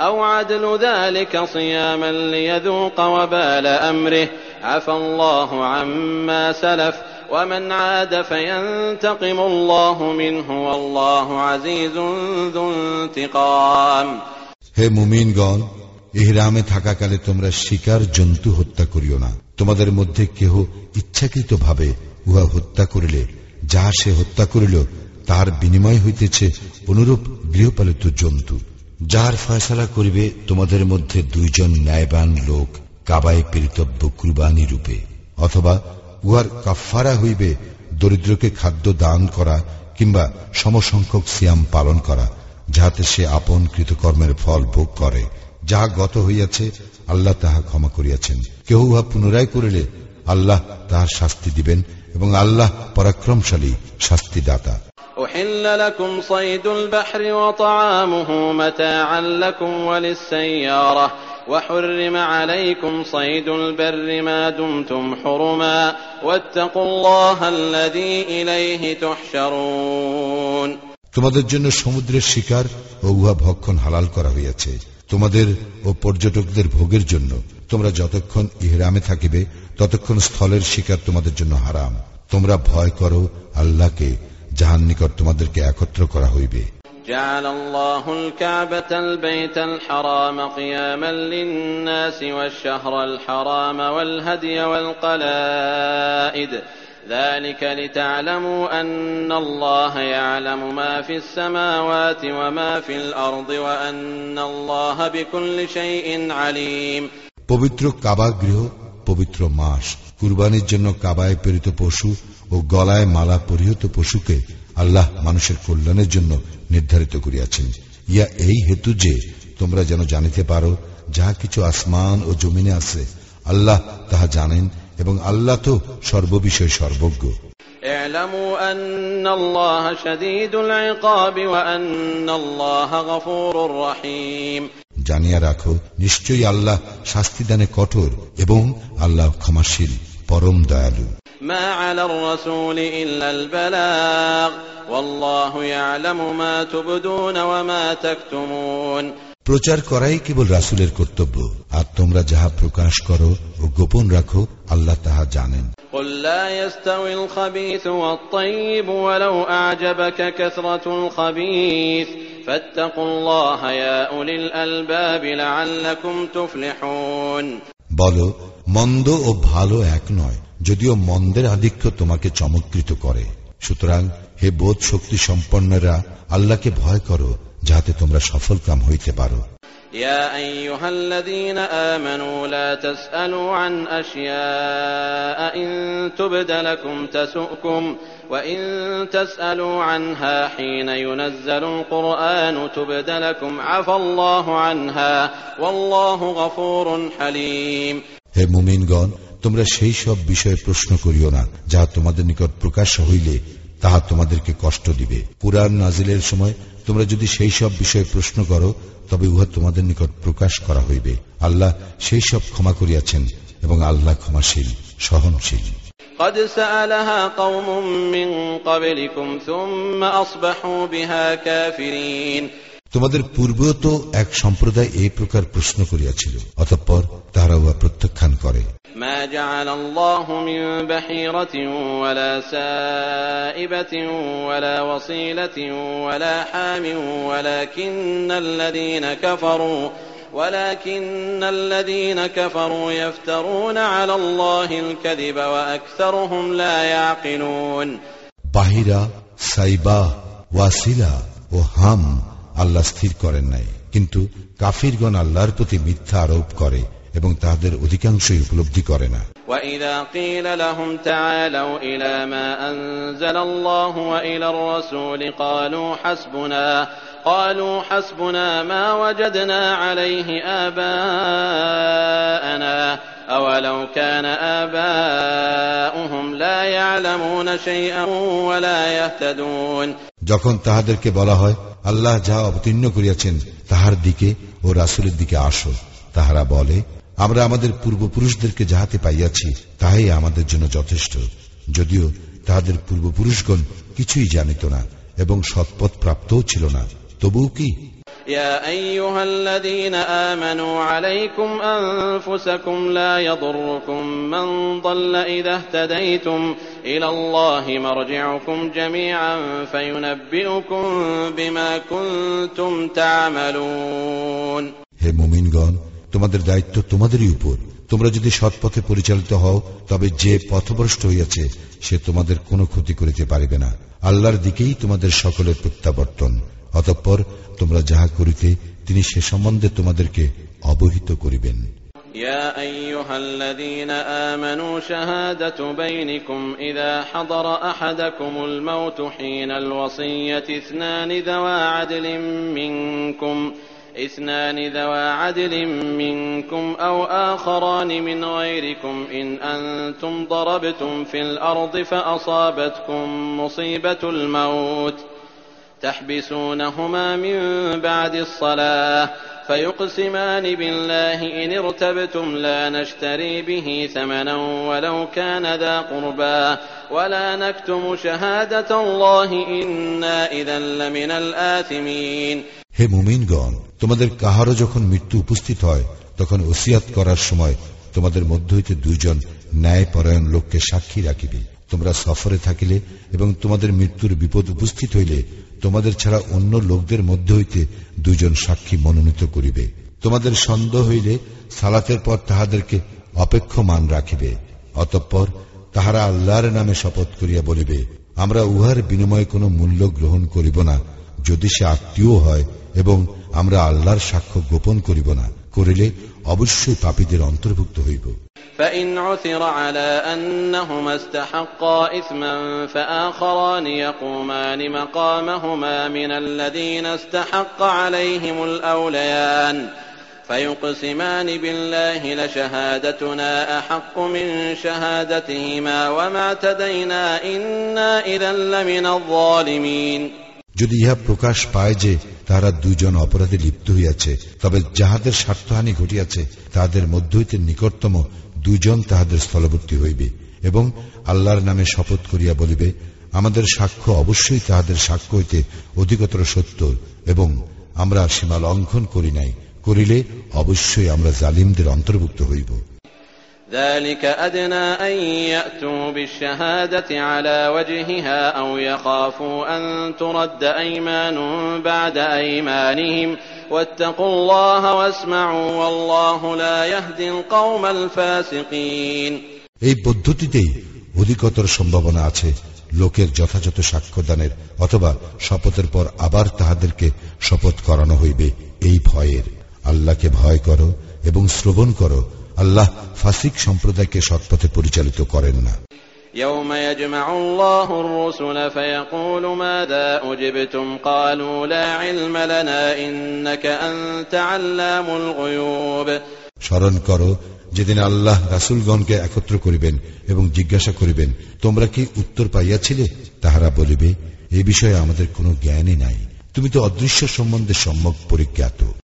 أو عدل ذلك صياما ليذوق وبال أمره عفى الله عما سلف ومن عاد فينتقم الله منه والله عزيز ذو انتقام হে মুমিনগণ ইহরামে থাকাকালে তোমরা শিকার জন্তু হত্যা করিও না তোমাদের মধ্যে কেহ ইচ্ছাকৃত ভাবে উহা হত্যা করিলে যাহা সে হত্যা করিল তাহার বিনিময় হইতেছে অনুরূপ গৃহপালিত জন্তু যাহার ফয়সালা করিবে তোমাদের মধ্যে দুইজন ন্যায়বান লোক কাবায় পীড়িতব্য কুরবানি রূপে, অথবা উহার কাফারা হইবে দরিদ্রকে খাদ্য দান করা কিংবা সমসংখ্যক সিয়াম পালন করা, যাহাতে সে আপন কৃতকর্মের ফল ভোগ করে। যাহা গত হইয়াছে, আল্লাহ তাহা ক্ষমা করিয়াছেন। কেহ উহা পুনরায় করিলে আল্লাহ তাহার শাস্তি দিবেন এবং আল্লাহ পরাক্রমশালী শাস্তিদাতা। أحل لكم صيد البحر وطعامه متاعا لكم وللسيارة وحرم عليكم صيد البر ما دمتم حرما واتقوا الله الذي إليه تحشرون তোমাদের জন্য সমুদ্রের শিকার ও উহা ভক্ষণ হালাল করা হইয়াছে তোমাদের ও পর্যটকদের ভোগের জন্য তোমরা যতক্ষণ ইহরামে থাকিবে ততক্ষণ স্থলের শিকার তোমাদের জন্য হারাম তোমরা ভয় করো আল্লাহকে যাহার নিকট তোমাদেরকে একত্র করা হইবে جعل الله الكعبة البيت الحرام قياما للناس والشهر الحرام والهدي والقلائد ذلك لتعلموا أن الله يعلم ما في السماوات وما في الأرض وأن الله بكل شيء عليم পবিত্র কাবা গৃহ পবিত্র মাস কুরবানির জন্য কাবায় প্রেরিত পশু ও গলায় মালা পরিহত পশুকে আল্লাহ মানুষের কল্যাণের জন্য নির্ধারিত করিয়াছেন ইয়া এই হেতু যে তোমরা যেন জানিতে পারো যাহা কিছু আসমান ও জমিনে আছে আল্লাহ তাহা জানেন এবং আল্লাহ তো সর্ববিষয় সর্বজ্ঞ اعلموا أن الله شديد العقاب وأن الله غفور رحيم জানিয়া রাখো নিশ্চয়ই আল্লাহ শাস্তিদানে কঠোর এবং আল্লাহ ক্ষমাশীল পরম দয়ালু ما على الرسول إلا البلاغ والله يعلم ما تبدون وما تكتمون প্রচার করাই কেবল রাসুলের কর্তব্য আর তোমরা যাহা প্রকাশ করো ও গোপন রাখো আল্লাহ তাহা জানেন قل لا يستوي الخبيث والطيب ولو أعجبك كثرة الخبيث فاتقوا الله يا أولي الألباب لعلكم تفلحون বলো মন্দ ও ভালো এক নয় যদিও মন্দের আধিক্য তোমাকে চমৎকৃত করে সুতরাং হে বোধ শক্তি সম্পন্নরা আল্লাহকে ভয় করো যাহাতে তোমরা সফল কাম হইতে পারো يا أيها الذين آمنوا لا تسألوا عن أشياء إن تبد لكم تسؤكم وإن تسألوا عنها حين ينزل القرآن تبد لكم عفى الله عنها والله غفور حليم হে মুমিনগণ তোমরা সেই সব বিষয়ে প্রশ্ন করিও না যাহা তোমাদের নিকট প্রকাশ হইলে তাহা তোমাদেরকে কষ্ট দিবে কুরআন নাজিলের সময় তোমরা যদি সেই সব বিষয়ে প্রশ্ন করো তবে উহা তোমাদের নিকট প্রকাশ করা হইবে আল্লাহ সেই সব ক্ষমা করিয়াছেন এবং আল্লাহ ক্ষমাশীল সহনশীল قد سألها قوم من قبلكم ثم أصبحوا بها كافرين তোমাদের পূর্বেও তো এক সম্প্রদায় এই প্রকার প্রশ্ন করিয়াছিল অতঃপর তাহারা উহা প্রত্যাখ্যান করে ما جعل الله من بحيرة ولا سائبة ولا وصيلة ولا حام ولكن الذين كفروا ولكن الذين كفروا يفترون على الله الكذب وأكثرهم لا يعقلون বাহিরা সাইবা ওয়াসিলা ও হাম আল্লাহ স্থির করেন নাই কিন্তু কাফিরগণ আল্লাহর প্রতি মিথ্যা আরোপ করে এবং তাহাদের অধিকাংশই উপলব্ধি করে না وإذا قيل لهم تعالوا إلى ما أنزل الله وإلى الرسول قالوا حسبنا قالوا حسبنا ما وجدنا عليه آباءنا أولو كان آباؤهم لا يعلمون شيئا ولا يهتدون যখন তাহাদেরকে বলা হয়, আল্লাহ যাহা অবতীর্ণ করিয়াছেন, তাহার দিকে ও রাসুলের দিকে আসো। তাহারা বলে, আমরা আমাদের পূর্বপুরুষদেরকে যাহাতে পাইয়াছি, তাহাই আমাদের জন্য যথেষ্ট। যদিও তাহাদের পূর্বপুরুষগণ কিছুই জানিত না, এবং সৎপথ প্রাপ্তও ছিল না। তবুও কি يا أيها الذين آمنوا عليكم أنفسكم لا يضركم من ضل إذا اهتديتم إلى الله مرجعكم جميعا فينبئكم بما كنتم تعملون হে মুমিনগণ তোমাদের দায়িত্ব তোমাদেরই উপর তোমরা যদি সৎপথে পরিচালিত হও তবে যে পথভ্রষ্ট হইয়াছে সে তোমাদের কোনো ক্ষতি করিতে পারিবে না আল্লাহর দিকেই তোমাদের সকলের প্রত্যাবর্তন অতঃপর তোমরা যাহা করিতে তিনি সে সম্বন্ধে তোমাদেরকে অবহিত করিবেন يا أيها الذين آمنوا شهادة بينكم إذا حضر أحدكم الموت حين الوصية اثنان ذوى عدل منكم اثنان ذوى عدل منكم أو آخران من غيركم إن أنتم ضربتم في الأرض فأصابتكم مصيبة الموت تحبسونهما من بعد الصلاة فيقسمان بالله إن ارتبتم لا نشتري به ثمنا ولو كان ذا قربى ولا نكتم شهادة الله إنا إذا لمن الآثمين হে মুমিনগণ তোমাদের কাহারও যখন মৃত্যু উপস্থিত হয় তখন ওসিয়াত করার সময় তোমাদের মধ্য হইতে দুইজন ন্যায়পরায়ণ লোককে সাক্ষী রাখিবে তোমরা সফরে থাকিলে এবং তোমাদের মৃত্যুর বিপদ উপস্থিত হইলে তোমাদের ছাড়া অন্য লোকদের মধ্যে হইতে দুজন সাক্ষী মনোনীত করিবে। তোমাদের সন্দেহ হইলে সালাতের পর তাহাদেরকে অপেক্ষমান রাখিবে, অতঃপর তাহারা আল্লাহর নামে শপথ করিয়া বলিবে, আমরা উহার বিনিময়ে কোনো মূল্য গ্রহণ করিব না। যদি সে আত্মীয় হয় এবং আমরা আল্লাহর সাক্ষ্য গোপন করিব না, করিলে অবশ্যই পাপীদের অন্তর্ভুক্ত হইব। فإن عثر على أنهما استحقا إثما فآخران يقومان مقامهما من الذين استحق عليهم الأوليان فيقسمان بالله لشهادتنا أحق من شهادتهما وما اعتدينا إنا إذا لمن الظالمين যদি ইহা প্রকাশ পায় যে তাহারা দুইজন অপরাধে লিপ্ত হইয়াছে তবে যাহাদের স্বার্থহানি ঘটিয়াছে তাহাদের মধ্য হইতে নিকটতম দুইজন তাহাদের স্থলবর্তী হইবে, এবং আল্লাহর নামে শপথ করিয়া বলিবে, আমাদের সাক্ষ্য অবশ্যই তাহাদের সাক্ষ্য হইতে অধিকতর সত্য, এবং আমরা সীমা লঙ্ঘন করি নাই, করিলে অবশ্যই আমরা জালিমদের অন্তর্ভুক্ত হইব। ذلك أدنى أن يأتوا بالشهادة على وجهها أو يخافوا أن ترد أيمان بعد أيمانهم واتقوا الله واسمعوا والله لا يهدي القوم الفاسقين এই পদ্ধতিতেই অধিকতর সম্ভাবনা আছে লোকের যথাযথ সাক্ষ্যদানের অথবা শপথের পর আবার তাহাদেরকে শপথ করানো হইবে এই ভয়ের আল্লাহকে ভয় করো এবং শ্রবণ করো আল্লাহ ফাসিক সম্প্রদায়কে সৎপথে পরিচালিত করেন না يوم يجمع الله الرسل فيقول ماذا أجبتم قالوا لا علم لنا إنك أنت علام الغيوب স্মরণ করো যেদিন আল্লাহ রাসুলগণকে একত্র করিবেন এবং জিজ্ঞাসা করিবেন তোমরা কি উত্তর পাইয়াছিলে তাহারা বলিবে এ বিষয়ে আমাদের কোনো জ্ঞানই নাই তুমি তো অদৃশ্য সম্বন্ধে সম্যক পরিজ্ঞাত إذ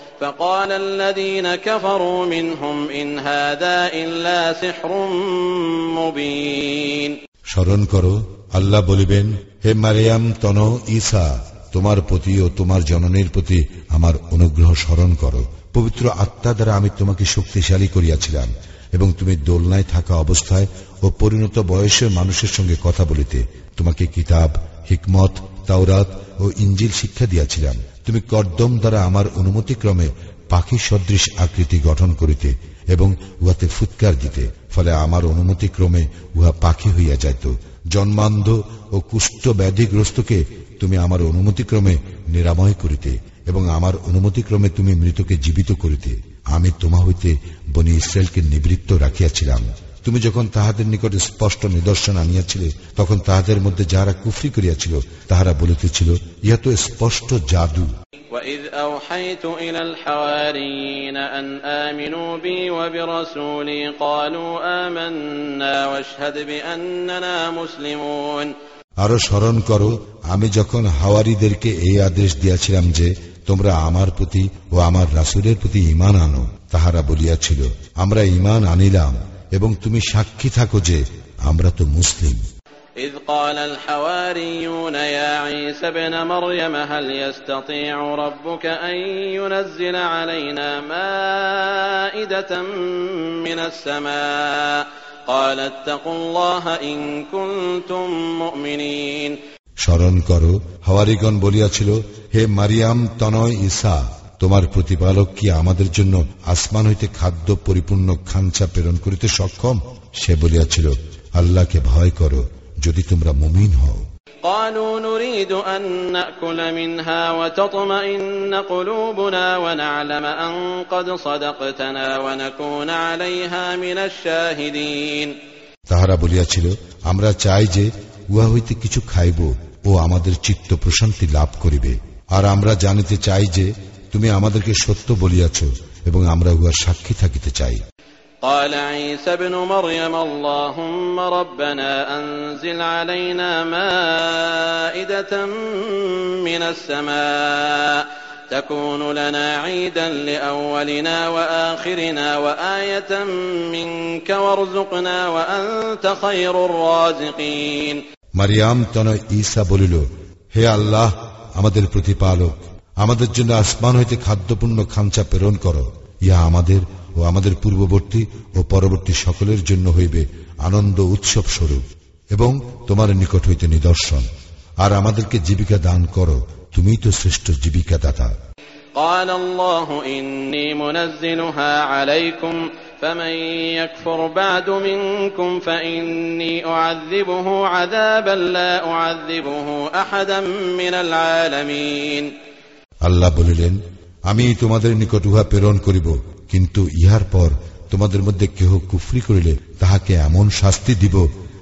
فقال الذين كفروا منهم إن هذا إلا سحر مبين স্মরণ করো আল্লাহ বলিবেন হে মারিয়াম তন ঈসা তোমার প্রতি ও তোমার জননীর প্রতি আমার অনুগ্রহ স্মরণ করো পবিত্র আত্মা দ্বারা আমি তোমাকে শক্তিশালী করিয়াছিলাম এবং তুমি দোলনায় থাকা অবস্থায় ও পরিণত বয়সের মানুষের সঙ্গে কথা বলিতে তোমাকে কিতাব হিকমত তাওরাত ও ইঞ্জিল শিক্ষা দিয়াছিলাম তুমি কর্দম দ্বারা আমার অনুমতিক্রমে পাখি সদৃশ আকৃতি গঠন করিতে এবং উহাতে ফুৎকার দিতে, ফলে আমার অনুমতিক্রমে উহা পাখি হইয়া যাইত। জন্মান্ধ ও কুষ্ঠ ব্যাধিগ্রস্তকে তুমি আমার অনুমতিক্রমে নিরাময় করিতে এবং আমার অনুমতিক্রমে তুমি মৃতকে জীবিত করিতে। আমি তোমা হইতে বনি ইসরায়েলকে নিবৃত্ত রাখিয়াছিলাম। তুমি যখন তাহাদের নিকটে স্পষ্ট নিদর্শন আনিয়াছিলে তখন তাহাদের মধ্যে যাহারা কুফরি করিয়াছিল তাহারা বলিতেছিল ইহা তো স্পষ্ট জাদু وإذ أوحيت إلى الحواريين أن آمنوا بي وبرسولي قالوا آمنا واشهد بأننا مسلمون আরো স্মরণ করো আমি যখন হাওয়ারিদেরকে এই আদেশ দিয়াছিলাম যে তোমরা আমার প্রতি ও আমার রাসুলের প্রতি ইমান আনো তাহারা বলিয়াছিল আমরা ইমান আনিলাম এবং তুমি সাক্ষী থাকো যে আমরা তো মুসলিম إذ قال الحواريون يا عيسى ابن مريم هل يستطيع ربك أن ينزل علينا مائدة من السماء قال اتقوا الله إن كنتم مؤمنين স্মরণ করো হাওয়ারিগণ বলিয়াছিল হে মারিয়াম তনয় ঈসা তোমার প্রতিপালক কি আমাদের জন্য আসমান হইতে খাদ্য পরিপূর্ণ খাঞ্চা প্রেরণ করিতে সক্ষম সে বলিয়াছিল আল্লাহকে ভয় করো যদি তোমরা মুমিন হও قالوا نريد أن نأكل منها وتطمئن قلوبنا ونعلم أن قد صدقتنا ونكون عليها من الشاهدين তাহারা বলিয়াছিল আমরা চাই যে উহা হইতে কিছু খাইব ও আমাদের চিত্ত প্রশান্তি লাভ করিবে আর আমরা জানিতে চাই যে তুমি আমাদেরকে সত্য বলিয়াছ এবং আমরা উহার সাক্ষী থাকিতে চাই قال عيسى ابن مريم اللهم ربنا أنزل علينا مائدة من السماء تكون لنا عيدا لأولنا وآخرنا وآية منك وارزقنا وأنت خير الرازقين মারিয়াম তন ঈসা বলিল হে আল্লাহ আমাদের প্রতিপালক আমাদের জন্য আসমান হইতে খাদ্যপূর্ণ খাঞ্চা প্রেরণ করো ইহা আমাদের ও আমাদের পূর্ববর্তী ও পরবর্তী সকলের জন্য হইবে আনন্দ উৎসব স্বরূপ এবং তোমার নিকট হইতে নিদর্শন আর আমাদেরকে জীবিকা দান করো তুমিই তো শ্রেষ্ঠ জীবিকা দাতা قال الله إني منزلها عليكم فمن يكفر بعد منكم فإني أعذبه عذابا لا أعذبه أحدا من العالمين আল্লাহ বলিলেন আমি তোমাদের নিকট উহা প্রেরণ করিব কিন্তু ইহার পর তোমাদের মধ্যে কেহ কুফরি করিলে তাহাকে এমন শাস্তি দিব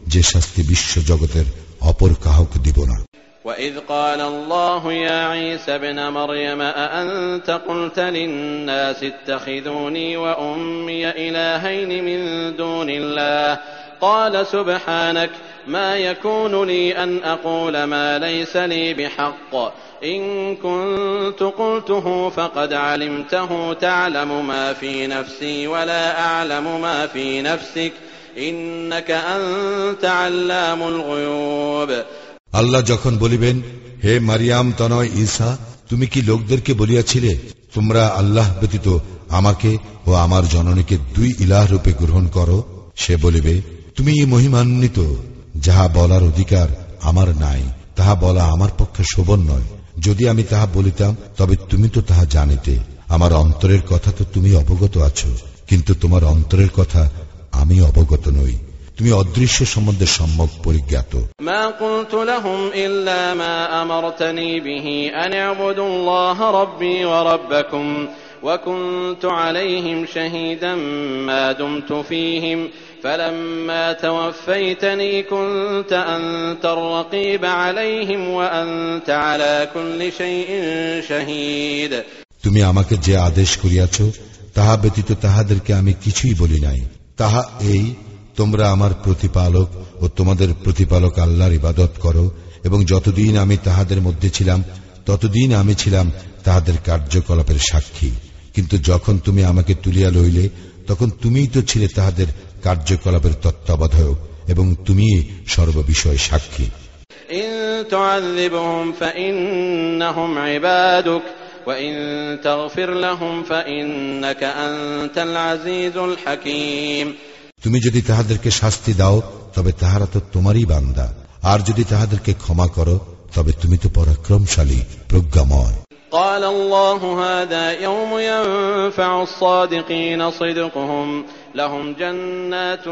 যে শাস্তি বিশ্ব জগতের অপর কাহক দিব না وإذ قال الله يا عيسى ابن مريم أأنت قلت للناس اتخذوني وأمي إلهين من دون الله قال سبحانك ما يكون لي أن أقول ما ليس لي بحق إن كنت قلته فقد علمته تعلم ما في نفسي ولا أعلم ما في نفسك إنك أنت علام الغيوب আল্লাহ যখন বলিবেন হে মারিয়াম তনয় ঈসা তুমি কি লোকদেরকে বলিয়াছিলে তোমরা আল্লাহ ব্যতীত আমাকে ও আমার জননীকে দুই ইলাহ রূপে গ্রহণ করো সে বলিবে তুমি মহিমান্বিত যাহা বলার অধিকার আমার নাই তাহা বলা আমার পক্ষে শোভন নয় যদি আমি তাহা বলিতাম তবে তুমি তো তাহা জানিতে আমার অন্তরের কথা তো তুমি অবগত আছো কিন্তু তোমার অন্তরের কথা আমি অবগত নই তুমি অদৃশ্য সম্বন্ধে সম্যক পরিজ্ঞাত ما قلت لهم إلا ما أمرتني به أن اعبدوا الله ربي وربكم وكنت عليهم شهيدا ما دمت فيهم فلما توفيتني كنت أنت الرقيب عليهم وأنت على كل شيء شهيد তুমি আমাকে যে আদেশ করিয়াছ তাহা ব্যতীত তাহাদেরকে আমি কিছুই বলি নাই তাহা এই তোমরা আমার প্রতিপালক ও তোমাদের প্রতিপালক আল্লাহর ইবাদত করো এবং যতদিন আমি তাহাদের মধ্যে ছিলাম ততদিন আমি ছিলাম তাহাদের কার্যকলাপের সাক্ষী কিন্তু যখন তুমি আমাকে তুলিয়া লইলে তখন তুমিই তো ছিলে তাহাদের কার্যকলাপের তত্ত্বাবধায়ক এবং তুমি সর্ববিষয়ে সাক্ষী। তুমি যদি তাহাদেরকে শাস্তি দাও তবে তাহারা তো তোমারই বান্দা। আর যদি তাহাদেরকে ক্ষমা করো তবে তুমি তো পরাক্রমশালী প্রজ্ঞাময়। قال الله هذا يوم ينفع الصادقين صدقهم لهم جنات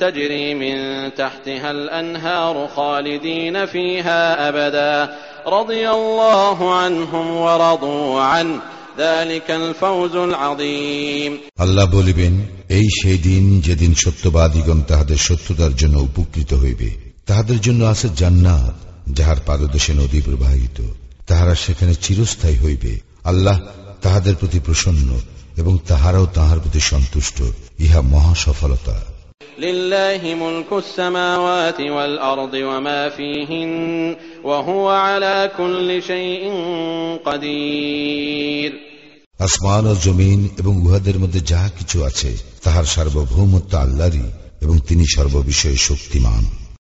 تجري من تحتها الأنهار خالدين فيها أبدا رضي الله عنهم ورضوا عنه ذلك الفوز العظيم আল্লাহ বলিবেন এই সেই দিন যেদিন সত্যবাদীগণ তাহাদের সত্যতার জন্য উপকৃত হইবে তাহাদের জন্য আছে জান্নাত যাহার পাদদেশে নদী প্রবাহিত তাহারা সেখানে চিরস্থায়ী হইবে আল্লাহ তাহাদের প্রতি প্রসন্ন এবং তাহারাও তাহার প্রতি সন্তুষ্ট ইহা মহা সফলতা لله ملك السماوات والأرض وما فيهن وهو على كل شيء قدير আসমান ও জমিন এবং উহাদের মধ্যে যাহা কিছু আছে তাহার সার্বভৌমত্ব আল্লাহরই এবং তিনি সর্ববিষয়ে শক্তিমান